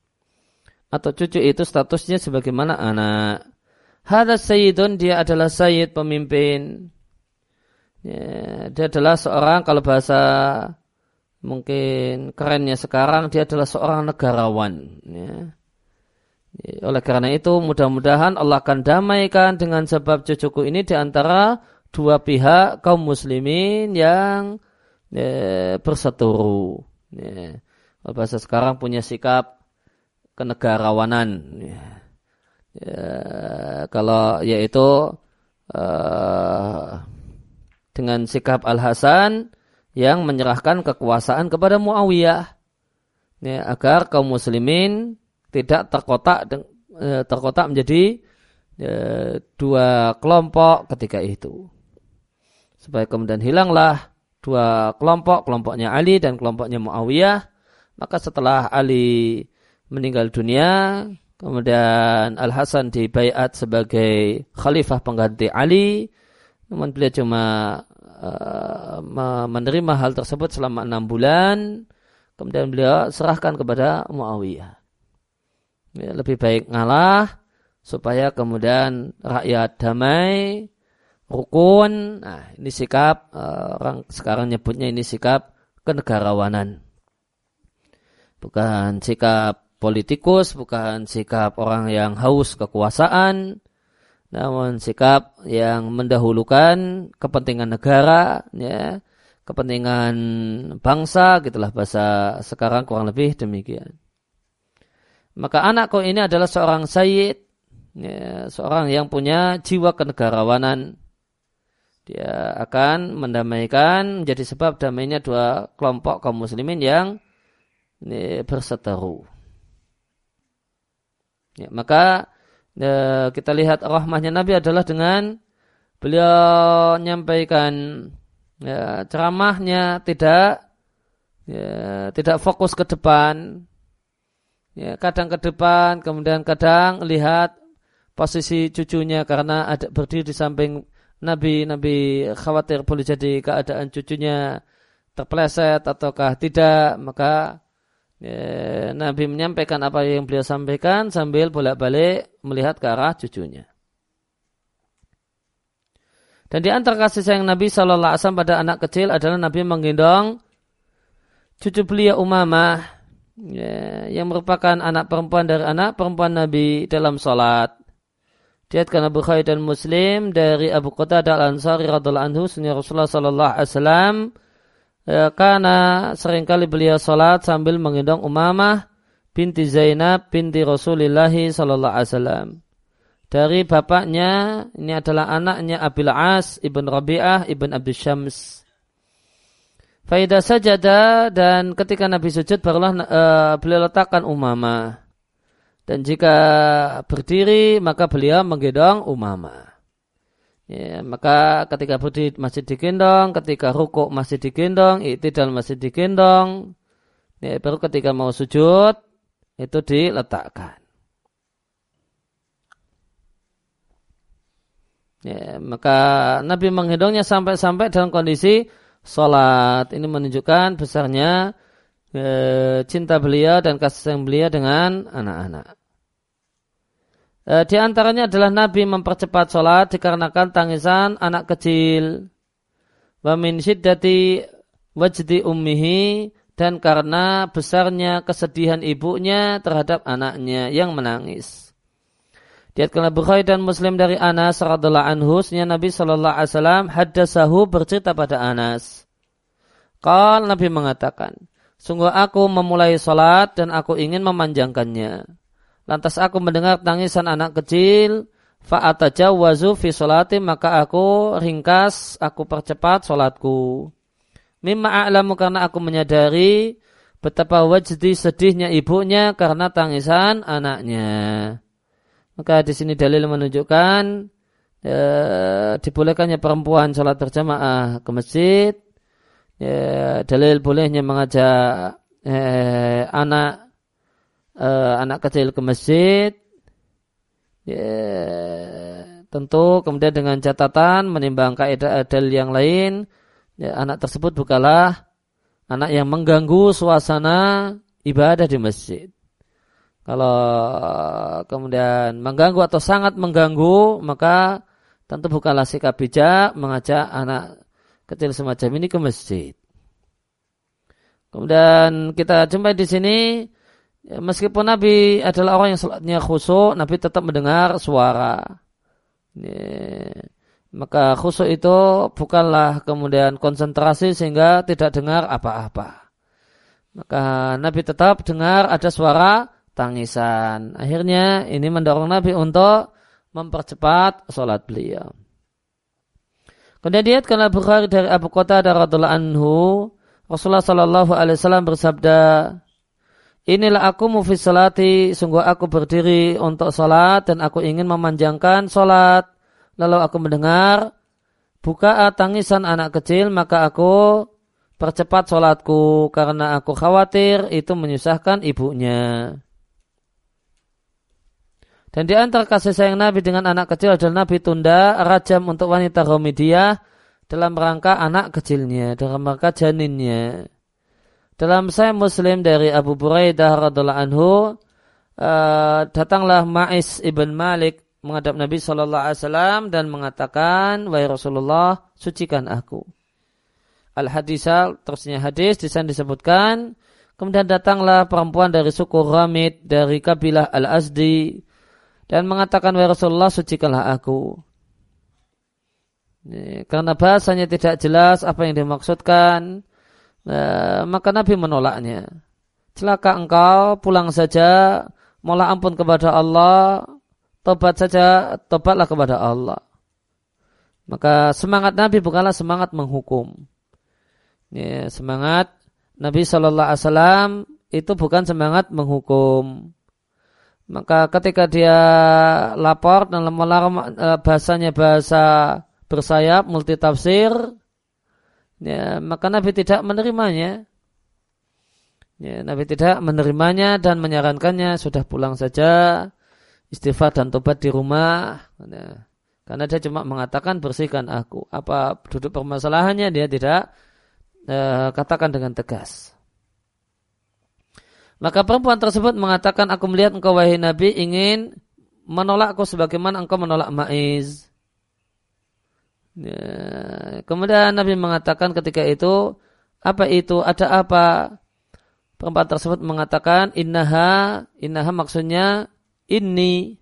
Atau cucu itu statusnya sebagaimana anak. Hada sayyidun dia adalah sayyid pemimpin. Ya, dia adalah seorang kalau bahasa mungkin kerennya sekarang dia adalah seorang negarawan. Ya. ya oleh karena itu mudah-mudahan Allah akan damaikan dengan sebab cucuku ini di antara dua pihak kaum muslimin yang ya, berseteru. Ya. Bahasa sekarang punya sikap kenegarawanan. Ya. Ya, kalau yaitu uh, dengan sikap Al Hasan yang menyerahkan kekuasaan kepada Muawiyah ya, agar kaum muslimin tidak terkotak eh, terkotak menjadi ya, dua kelompok ketika itu supaya kemudian hilanglah dua kelompok kelompoknya Ali dan kelompoknya Muawiyah maka setelah Ali meninggal dunia kemudian Al Hasan dibayat sebagai khalifah pengganti Ali namun beliau cuma uh, menerima hal tersebut selama enam bulan. Kemudian beliau serahkan kepada Muawiyah. Ya, lebih baik ngalah supaya kemudian rakyat damai, rukun. Nah, ini sikap uh, orang sekarang nyebutnya ini sikap kenegarawanan. Bukan sikap politikus, bukan sikap orang yang haus kekuasaan, namun sikap yang mendahulukan kepentingan negara, ya, kepentingan bangsa, gitulah bahasa sekarang kurang lebih demikian. Maka anakku ini adalah seorang sayyid, ya, seorang yang punya jiwa kenegarawanan. Dia akan mendamaikan menjadi sebab damainya dua kelompok kaum muslimin yang ini, berseteru. Ya, maka ya, kita lihat rahmahnya Nabi adalah dengan beliau menyampaikan ya, ceramahnya tidak ya, tidak fokus ke depan ya, kadang ke depan kemudian kadang lihat posisi cucunya karena ada berdiri di samping Nabi Nabi khawatir boleh jadi keadaan cucunya terpleset ataukah tidak maka ya, Nabi menyampaikan apa yang beliau sampaikan sambil bolak-balik melihat ke arah cucunya. Dan di antara kasih sayang Nabi Shallallahu Alaihi Wasallam pada anak kecil adalah Nabi menggendong cucu beliau Umamah ya, yang merupakan anak perempuan dari anak perempuan Nabi dalam sholat. Diatkan Abu Khayyid dan Muslim dari Abu Qatadah al-Ansari radhiallahu anhu Rasulullah sallallahu alaihi wasallam ya, karena sering kali beliau sholat sambil menggendong Umamah binti Zainab binti Rasulullah sallallahu alaihi wasallam. Dari bapaknya ini adalah anaknya Abil As ibn Rabi'ah ibn Abi Syams. Faidah sajada dan ketika Nabi sujud barulah uh, beliau letakkan Umamah. Dan jika berdiri maka beliau menggendong Umamah. Ya, maka ketika berdiri masih digendong, ketika rukuk masih digendong, iktidal masih digendong. Ya, baru ketika mau sujud itu diletakkan. Ya, maka Nabi menggendongnya sampai-sampai dalam kondisi sholat. Ini menunjukkan besarnya e, cinta beliau dan kasih sayang beliau dengan anak-anak. E, di antaranya adalah Nabi mempercepat sholat dikarenakan tangisan anak kecil. Wa min syiddati wajdi ummihi dan karena besarnya kesedihan ibunya terhadap anaknya yang menangis. Diatkanlah Bukhari dan Muslim dari Anas radhiallahu anhu, Nabi Shallallahu alaihi wasallam haddasahu bercerita pada Anas. Kal Nabi mengatakan, sungguh aku memulai sholat dan aku ingin memanjangkannya. Lantas aku mendengar tangisan anak kecil, fa'atajawazu fi sholati, maka aku ringkas, aku percepat sholatku. Mimma a'lamu karena aku menyadari betapa wajdi sedihnya ibunya karena tangisan anaknya. Maka di sini dalil menunjukkan e, dibolehkannya perempuan sholat berjamaah ke masjid. E, dalil bolehnya mengajak e, anak uh, anak kecil ke masjid ya, tentu kemudian dengan catatan menimbang kaidah adil yang lain, ya, anak tersebut bukanlah anak yang mengganggu suasana ibadah di masjid. Kalau kemudian mengganggu atau sangat mengganggu, maka tentu bukanlah sikap bijak mengajak anak kecil semacam ini ke masjid. Kemudian kita jumpai di sini, ya, meskipun Nabi adalah orang yang sholatnya khusyuk, Nabi tetap mendengar suara. Ya, maka khusyuk itu bukanlah kemudian konsentrasi sehingga tidak dengar apa-apa. Maka Nabi tetap dengar ada suara tangisan. Akhirnya ini mendorong Nabi untuk mempercepat sholat beliau. Kemudian diatkanlah Bukhari dari Abu Qatadah radhiallahu anhu, Rasulullah Shallallahu alaihi wasallam bersabda, Inilah aku mufis salati, sungguh aku berdiri untuk sholat dan aku ingin memanjangkan sholat. Lalu aku mendengar buka tangisan anak kecil, maka aku percepat sholatku karena aku khawatir itu menyusahkan ibunya. Dan di antara kasih sayang Nabi dengan anak kecil adalah Nabi tunda rajam untuk wanita Romidiyah dalam rangka anak kecilnya, dalam rangka janinnya. Dalam saya Muslim dari Abu Buraidah radhiallahu anhu, uh, datanglah Ma'is ibn Malik menghadap Nabi Shallallahu Alaihi Wasallam dan mengatakan, wahai Rasulullah, sucikan aku. Al hadisal terusnya hadis di sana disebutkan, kemudian datanglah perempuan dari suku Ramid dari kabilah Al Azdi dan mengatakan wahai Rasulullah sucikanlah aku. Ini, karena bahasanya tidak jelas apa yang dimaksudkan, eh, maka Nabi menolaknya. Celaka engkau, pulang saja, mohon ampun kepada Allah, tobat saja, tobatlah kepada Allah. Maka semangat Nabi bukanlah semangat menghukum. Ya, semangat Nabi Shallallahu Alaihi Wasallam itu bukan semangat menghukum. Maka ketika dia lapor melarang eh, bahasanya bahasa bersayap, multi tafsir, ya, maka Nabi tidak menerimanya. Ya, Nabi tidak menerimanya dan menyarankannya sudah pulang saja, istighfar dan tobat di rumah. Ya, karena dia cuma mengatakan bersihkan aku. Apa duduk permasalahannya dia tidak eh, katakan dengan tegas. Maka perempuan tersebut mengatakan, aku melihat engkau wahai Nabi ingin menolakku sebagaimana engkau menolak Ma'iz. Ya. Kemudian Nabi mengatakan ketika itu, apa itu, ada apa? Perempuan tersebut mengatakan, innaha, innaha maksudnya ini.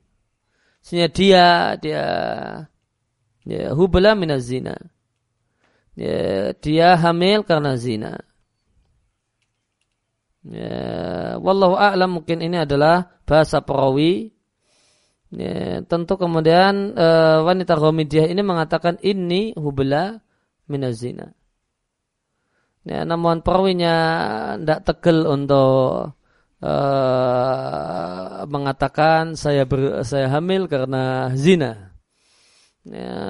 Sehingga dia, dia, ya, hubla minaz zina. Ya, dia hamil karena zina. Ya, wallahu a'lam mungkin ini adalah bahasa perawi. Ya, tentu kemudian e, wanita Ghamidiyah ini mengatakan ini hubla minazina. Ya, namun perawinya tidak tegel untuk e, mengatakan saya ber, saya hamil karena zina. Ya,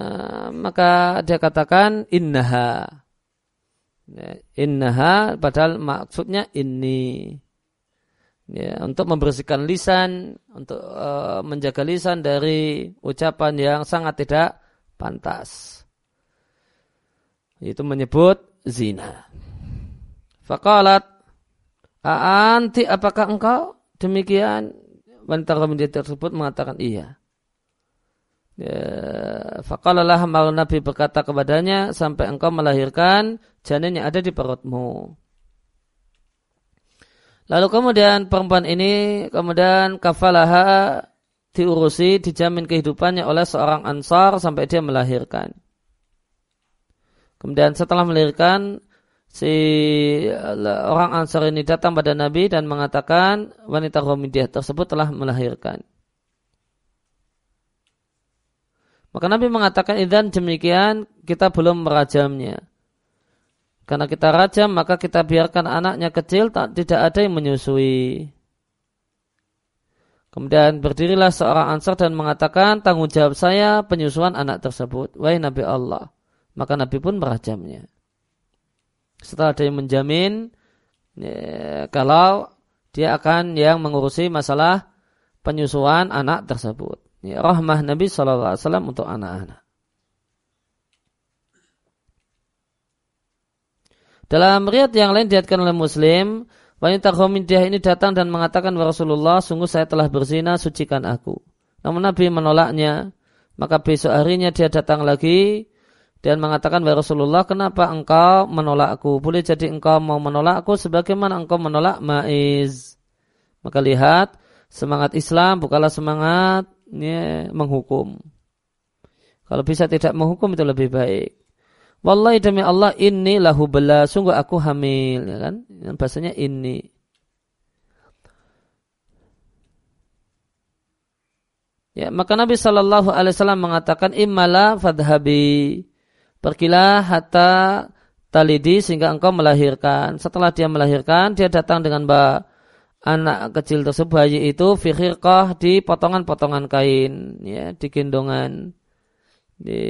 maka dia katakan innaha Ya, innaha padahal maksudnya ini ya, untuk membersihkan lisan untuk uh, menjaga lisan dari ucapan yang sangat tidak pantas. Itu menyebut zina. Faqalat anti apakah engkau demikian? Wanita wanita tersebut mengatakan iya. Ya, Fakalalah mal Nabi berkata kepadanya sampai engkau melahirkan janin yang ada di perutmu. Lalu kemudian perempuan ini kemudian kafalaha diurusi, dijamin kehidupannya oleh seorang ansar sampai dia melahirkan. Kemudian setelah melahirkan, si orang ansar ini datang pada Nabi dan mengatakan wanita Romidiyah tersebut telah melahirkan. Maka Nabi mengatakan idan demikian kita belum merajamnya. Karena kita rajam maka kita biarkan anaknya kecil tak, tidak ada yang menyusui. Kemudian berdirilah seorang ansar dan mengatakan tanggung jawab saya penyusuan anak tersebut. Wahai Nabi Allah. Maka Nabi pun merajamnya. Setelah ada yang menjamin ya, kalau dia akan yang mengurusi masalah penyusuan anak tersebut. ya, rahmah Nabi Wasallam untuk anak-anak. Dalam riat yang lain diatkan oleh Muslim, wanita Khomidiyah ini datang dan mengatakan Rasulullah, sungguh saya telah berzina, sucikan aku. Namun Nabi menolaknya. Maka besok harinya dia datang lagi dan mengatakan bahwa Rasulullah kenapa engkau menolakku? Boleh jadi engkau mau menolakku sebagaimana engkau menolak Ma'iz. Maka lihat semangat Islam bukanlah semangat menghukum. Kalau bisa tidak menghukum itu lebih baik. Wallahi demi Allah ini lahu bela sungguh aku hamil ya kan bahasanya ini Ya, maka Nabi Shallallahu Alaihi Wasallam mengatakan imala fadhabi pergilah hatta talidi sehingga engkau melahirkan. Setelah dia melahirkan, dia datang dengan ba anak kecil tersebut bayi itu fikhirkah di potongan-potongan kain, ya, di gendongan. Di,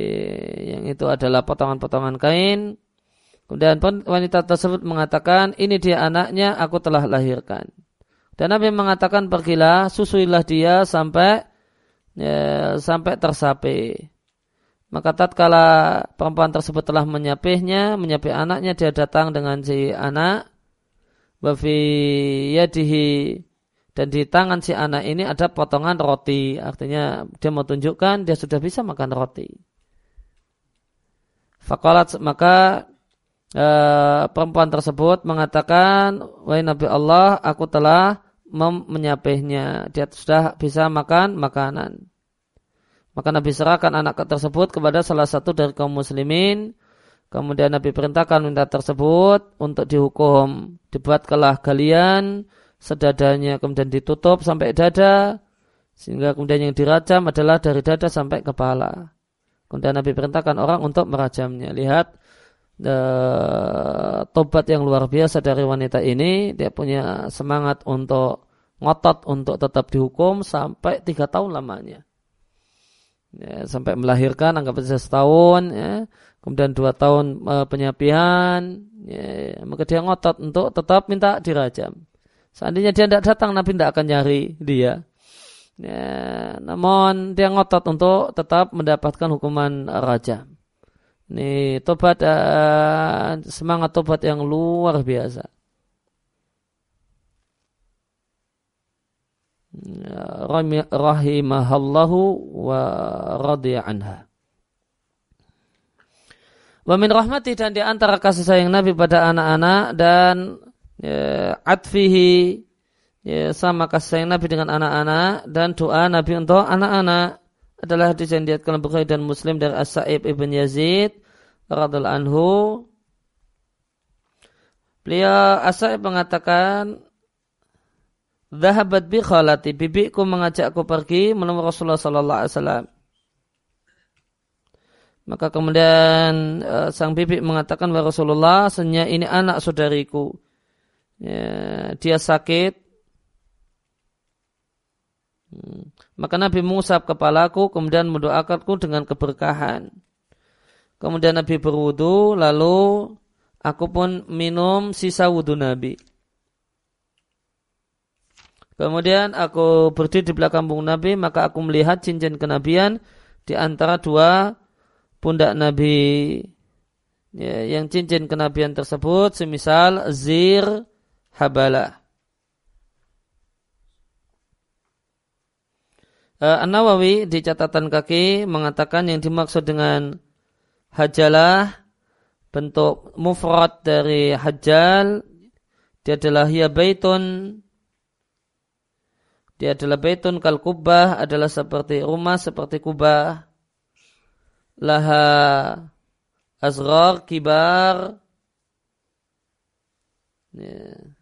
yang itu adalah potongan-potongan kain. Kemudian wanita tersebut mengatakan, ini dia anaknya, aku telah lahirkan. Dan Nabi mengatakan, pergilah, susuilah dia sampai ya, sampai tersapi. Maka tatkala perempuan tersebut telah menyapihnya, menyapih anaknya, dia datang dengan si anak. Wafi yadihi dan di tangan si anak ini ada potongan roti. Artinya dia mau tunjukkan dia sudah bisa makan roti. Fakolat maka e, perempuan tersebut mengatakan, wahai Nabi Allah, aku telah menyapihnya. Dia sudah bisa makan makanan. Maka Nabi serahkan anak tersebut kepada salah satu dari kaum muslimin. Kemudian Nabi perintahkan minta tersebut untuk dihukum. Dibuatkanlah kalian sedadanya kemudian ditutup sampai dada. Sehingga kemudian yang dirajam adalah dari dada sampai kepala. Kemudian Nabi perintahkan orang untuk merajamnya. Lihat uh, tobat yang luar biasa dari wanita ini dia punya semangat untuk ngotot untuk tetap dihukum sampai tiga tahun lamanya ya, sampai melahirkan anggap saja setahun ya kemudian dua tahun uh, penyapian ya, maka dia ngotot untuk tetap minta dirajam seandainya dia tidak datang Nabi tidak akan nyari dia ya, namun dia ngotot untuk tetap mendapatkan hukuman rajam ini tobat uh, semangat tobat yang luar biasa. Rahimahallahu wa radhiya anha. Wa min rahmati dan di antara kasih sayang Nabi pada anak-anak dan ya, atfihi ya, sama kasih Nabi dengan anak-anak dan doa Nabi untuk anak-anak adalah hadis yang diatkan Bukhari dan Muslim dari As-Sa'ib ibn Yazid radhiallahu anhu. Beliau As-Sa'ib mengatakan Zahabat bi khalati bibiku mengajakku pergi menemui Rasulullah sallallahu alaihi wasallam. Maka kemudian uh, sang bibi mengatakan Rasulullah senya ini anak saudariku. Ya, dia sakit Hmm. Maka Nabi mengusap kepalaku kemudian mendoakanku dengan keberkahan. Kemudian Nabi berwudu lalu aku pun minum sisa wudu Nabi. Kemudian aku berdiri di belakang punggung Nabi maka aku melihat cincin kenabian di antara dua pundak Nabi. Ya, yang cincin kenabian tersebut semisal zir habalah. Uh, An-Nawawi di catatan kaki mengatakan yang dimaksud dengan hajalah bentuk mufrad dari hajal dia adalah hiya baitun dia adalah baitun kal kubah adalah seperti rumah seperti kubah laha asghar kibar ya.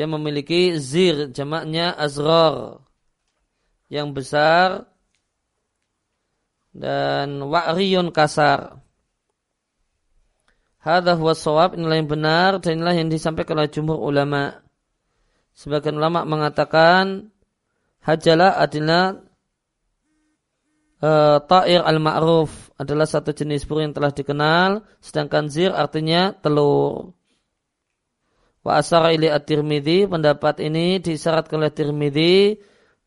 Dia memiliki zir jamaknya azrar yang besar dan wa'riyun kasar. Hadha huwa sawab, inilah yang benar dan inilah yang disampaikan oleh jumhur ulama. Sebagian ulama mengatakan hajalah adalah uh, ta'ir al-ma'ruf adalah satu jenis burung yang telah dikenal, sedangkan zir artinya telur. Wa asara ili at-Tirmidzi, pendapat ini disyaratkan oleh Tirmidzi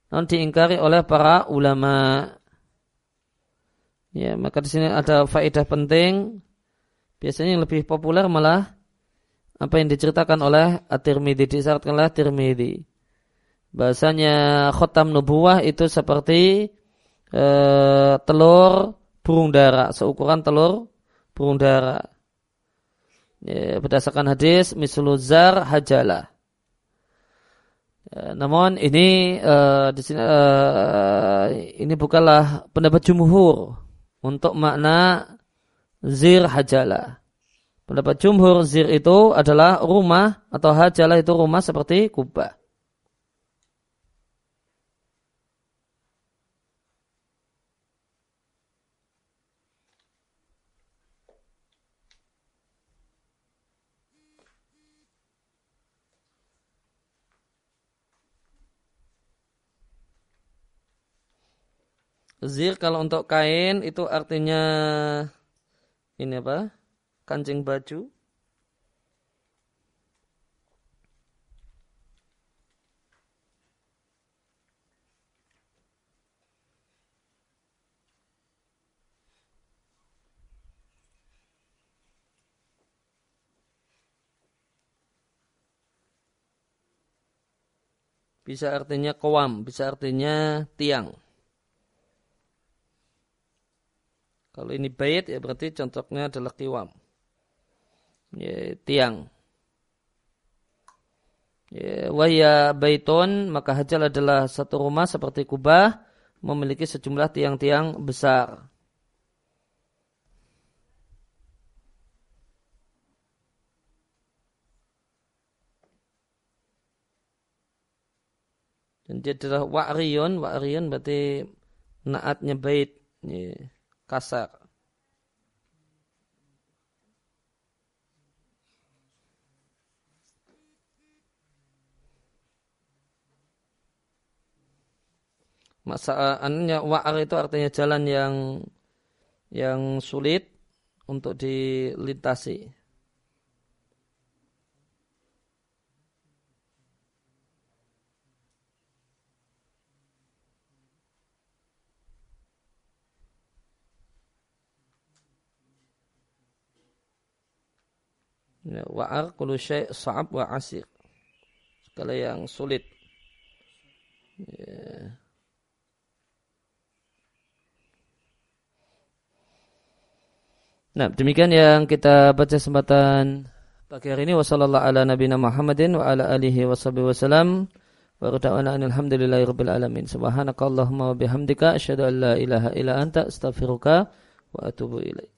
non diingkari oleh para ulama. Ya, maka di sini ada faedah penting. Biasanya yang lebih populer malah apa yang diceritakan oleh At-Tirmidzi disyaratkan oleh Tirmidzi. Bahasanya khotam nubuah itu seperti e, telur burung dara, seukuran telur burung dara. Ya, berdasarkan hadis misluzar hajalah. Ya, namun ini uh, di sini ini bukanlah pendapat jumhur untuk makna zir hajalah. Pendapat jumhur zir itu adalah rumah atau hajalah itu rumah seperti kubah. Zir kalau untuk kain itu artinya ini apa? Kancing baju. Bisa artinya kowam, bisa artinya tiang. Kalau ini bait ya berarti contohnya adalah kiwam. Ya, tiang. Ya, wahya baiton maka hajal adalah satu rumah seperti kubah memiliki sejumlah tiang-tiang besar. Dan dia adalah wa'riyun, wa'riyun berarti naatnya bait. Ya kasar. Masalahnya wa'ar itu artinya jalan yang yang sulit untuk dilintasi. Ya, wa'ar kullu syai' sa'ab wa asir. Segala yang sulit. Ya. Nah, demikian yang kita baca kesempatan pagi hari ini wasallallahu ala nabiyina Muhammadin wa ala alihi washabihi wasallam wa rada'ana alhamdulillahi rabbil alamin subhanakallahumma wa bihamdika asyhadu an la ilaha illa anta astaghfiruka wa atubu ilaik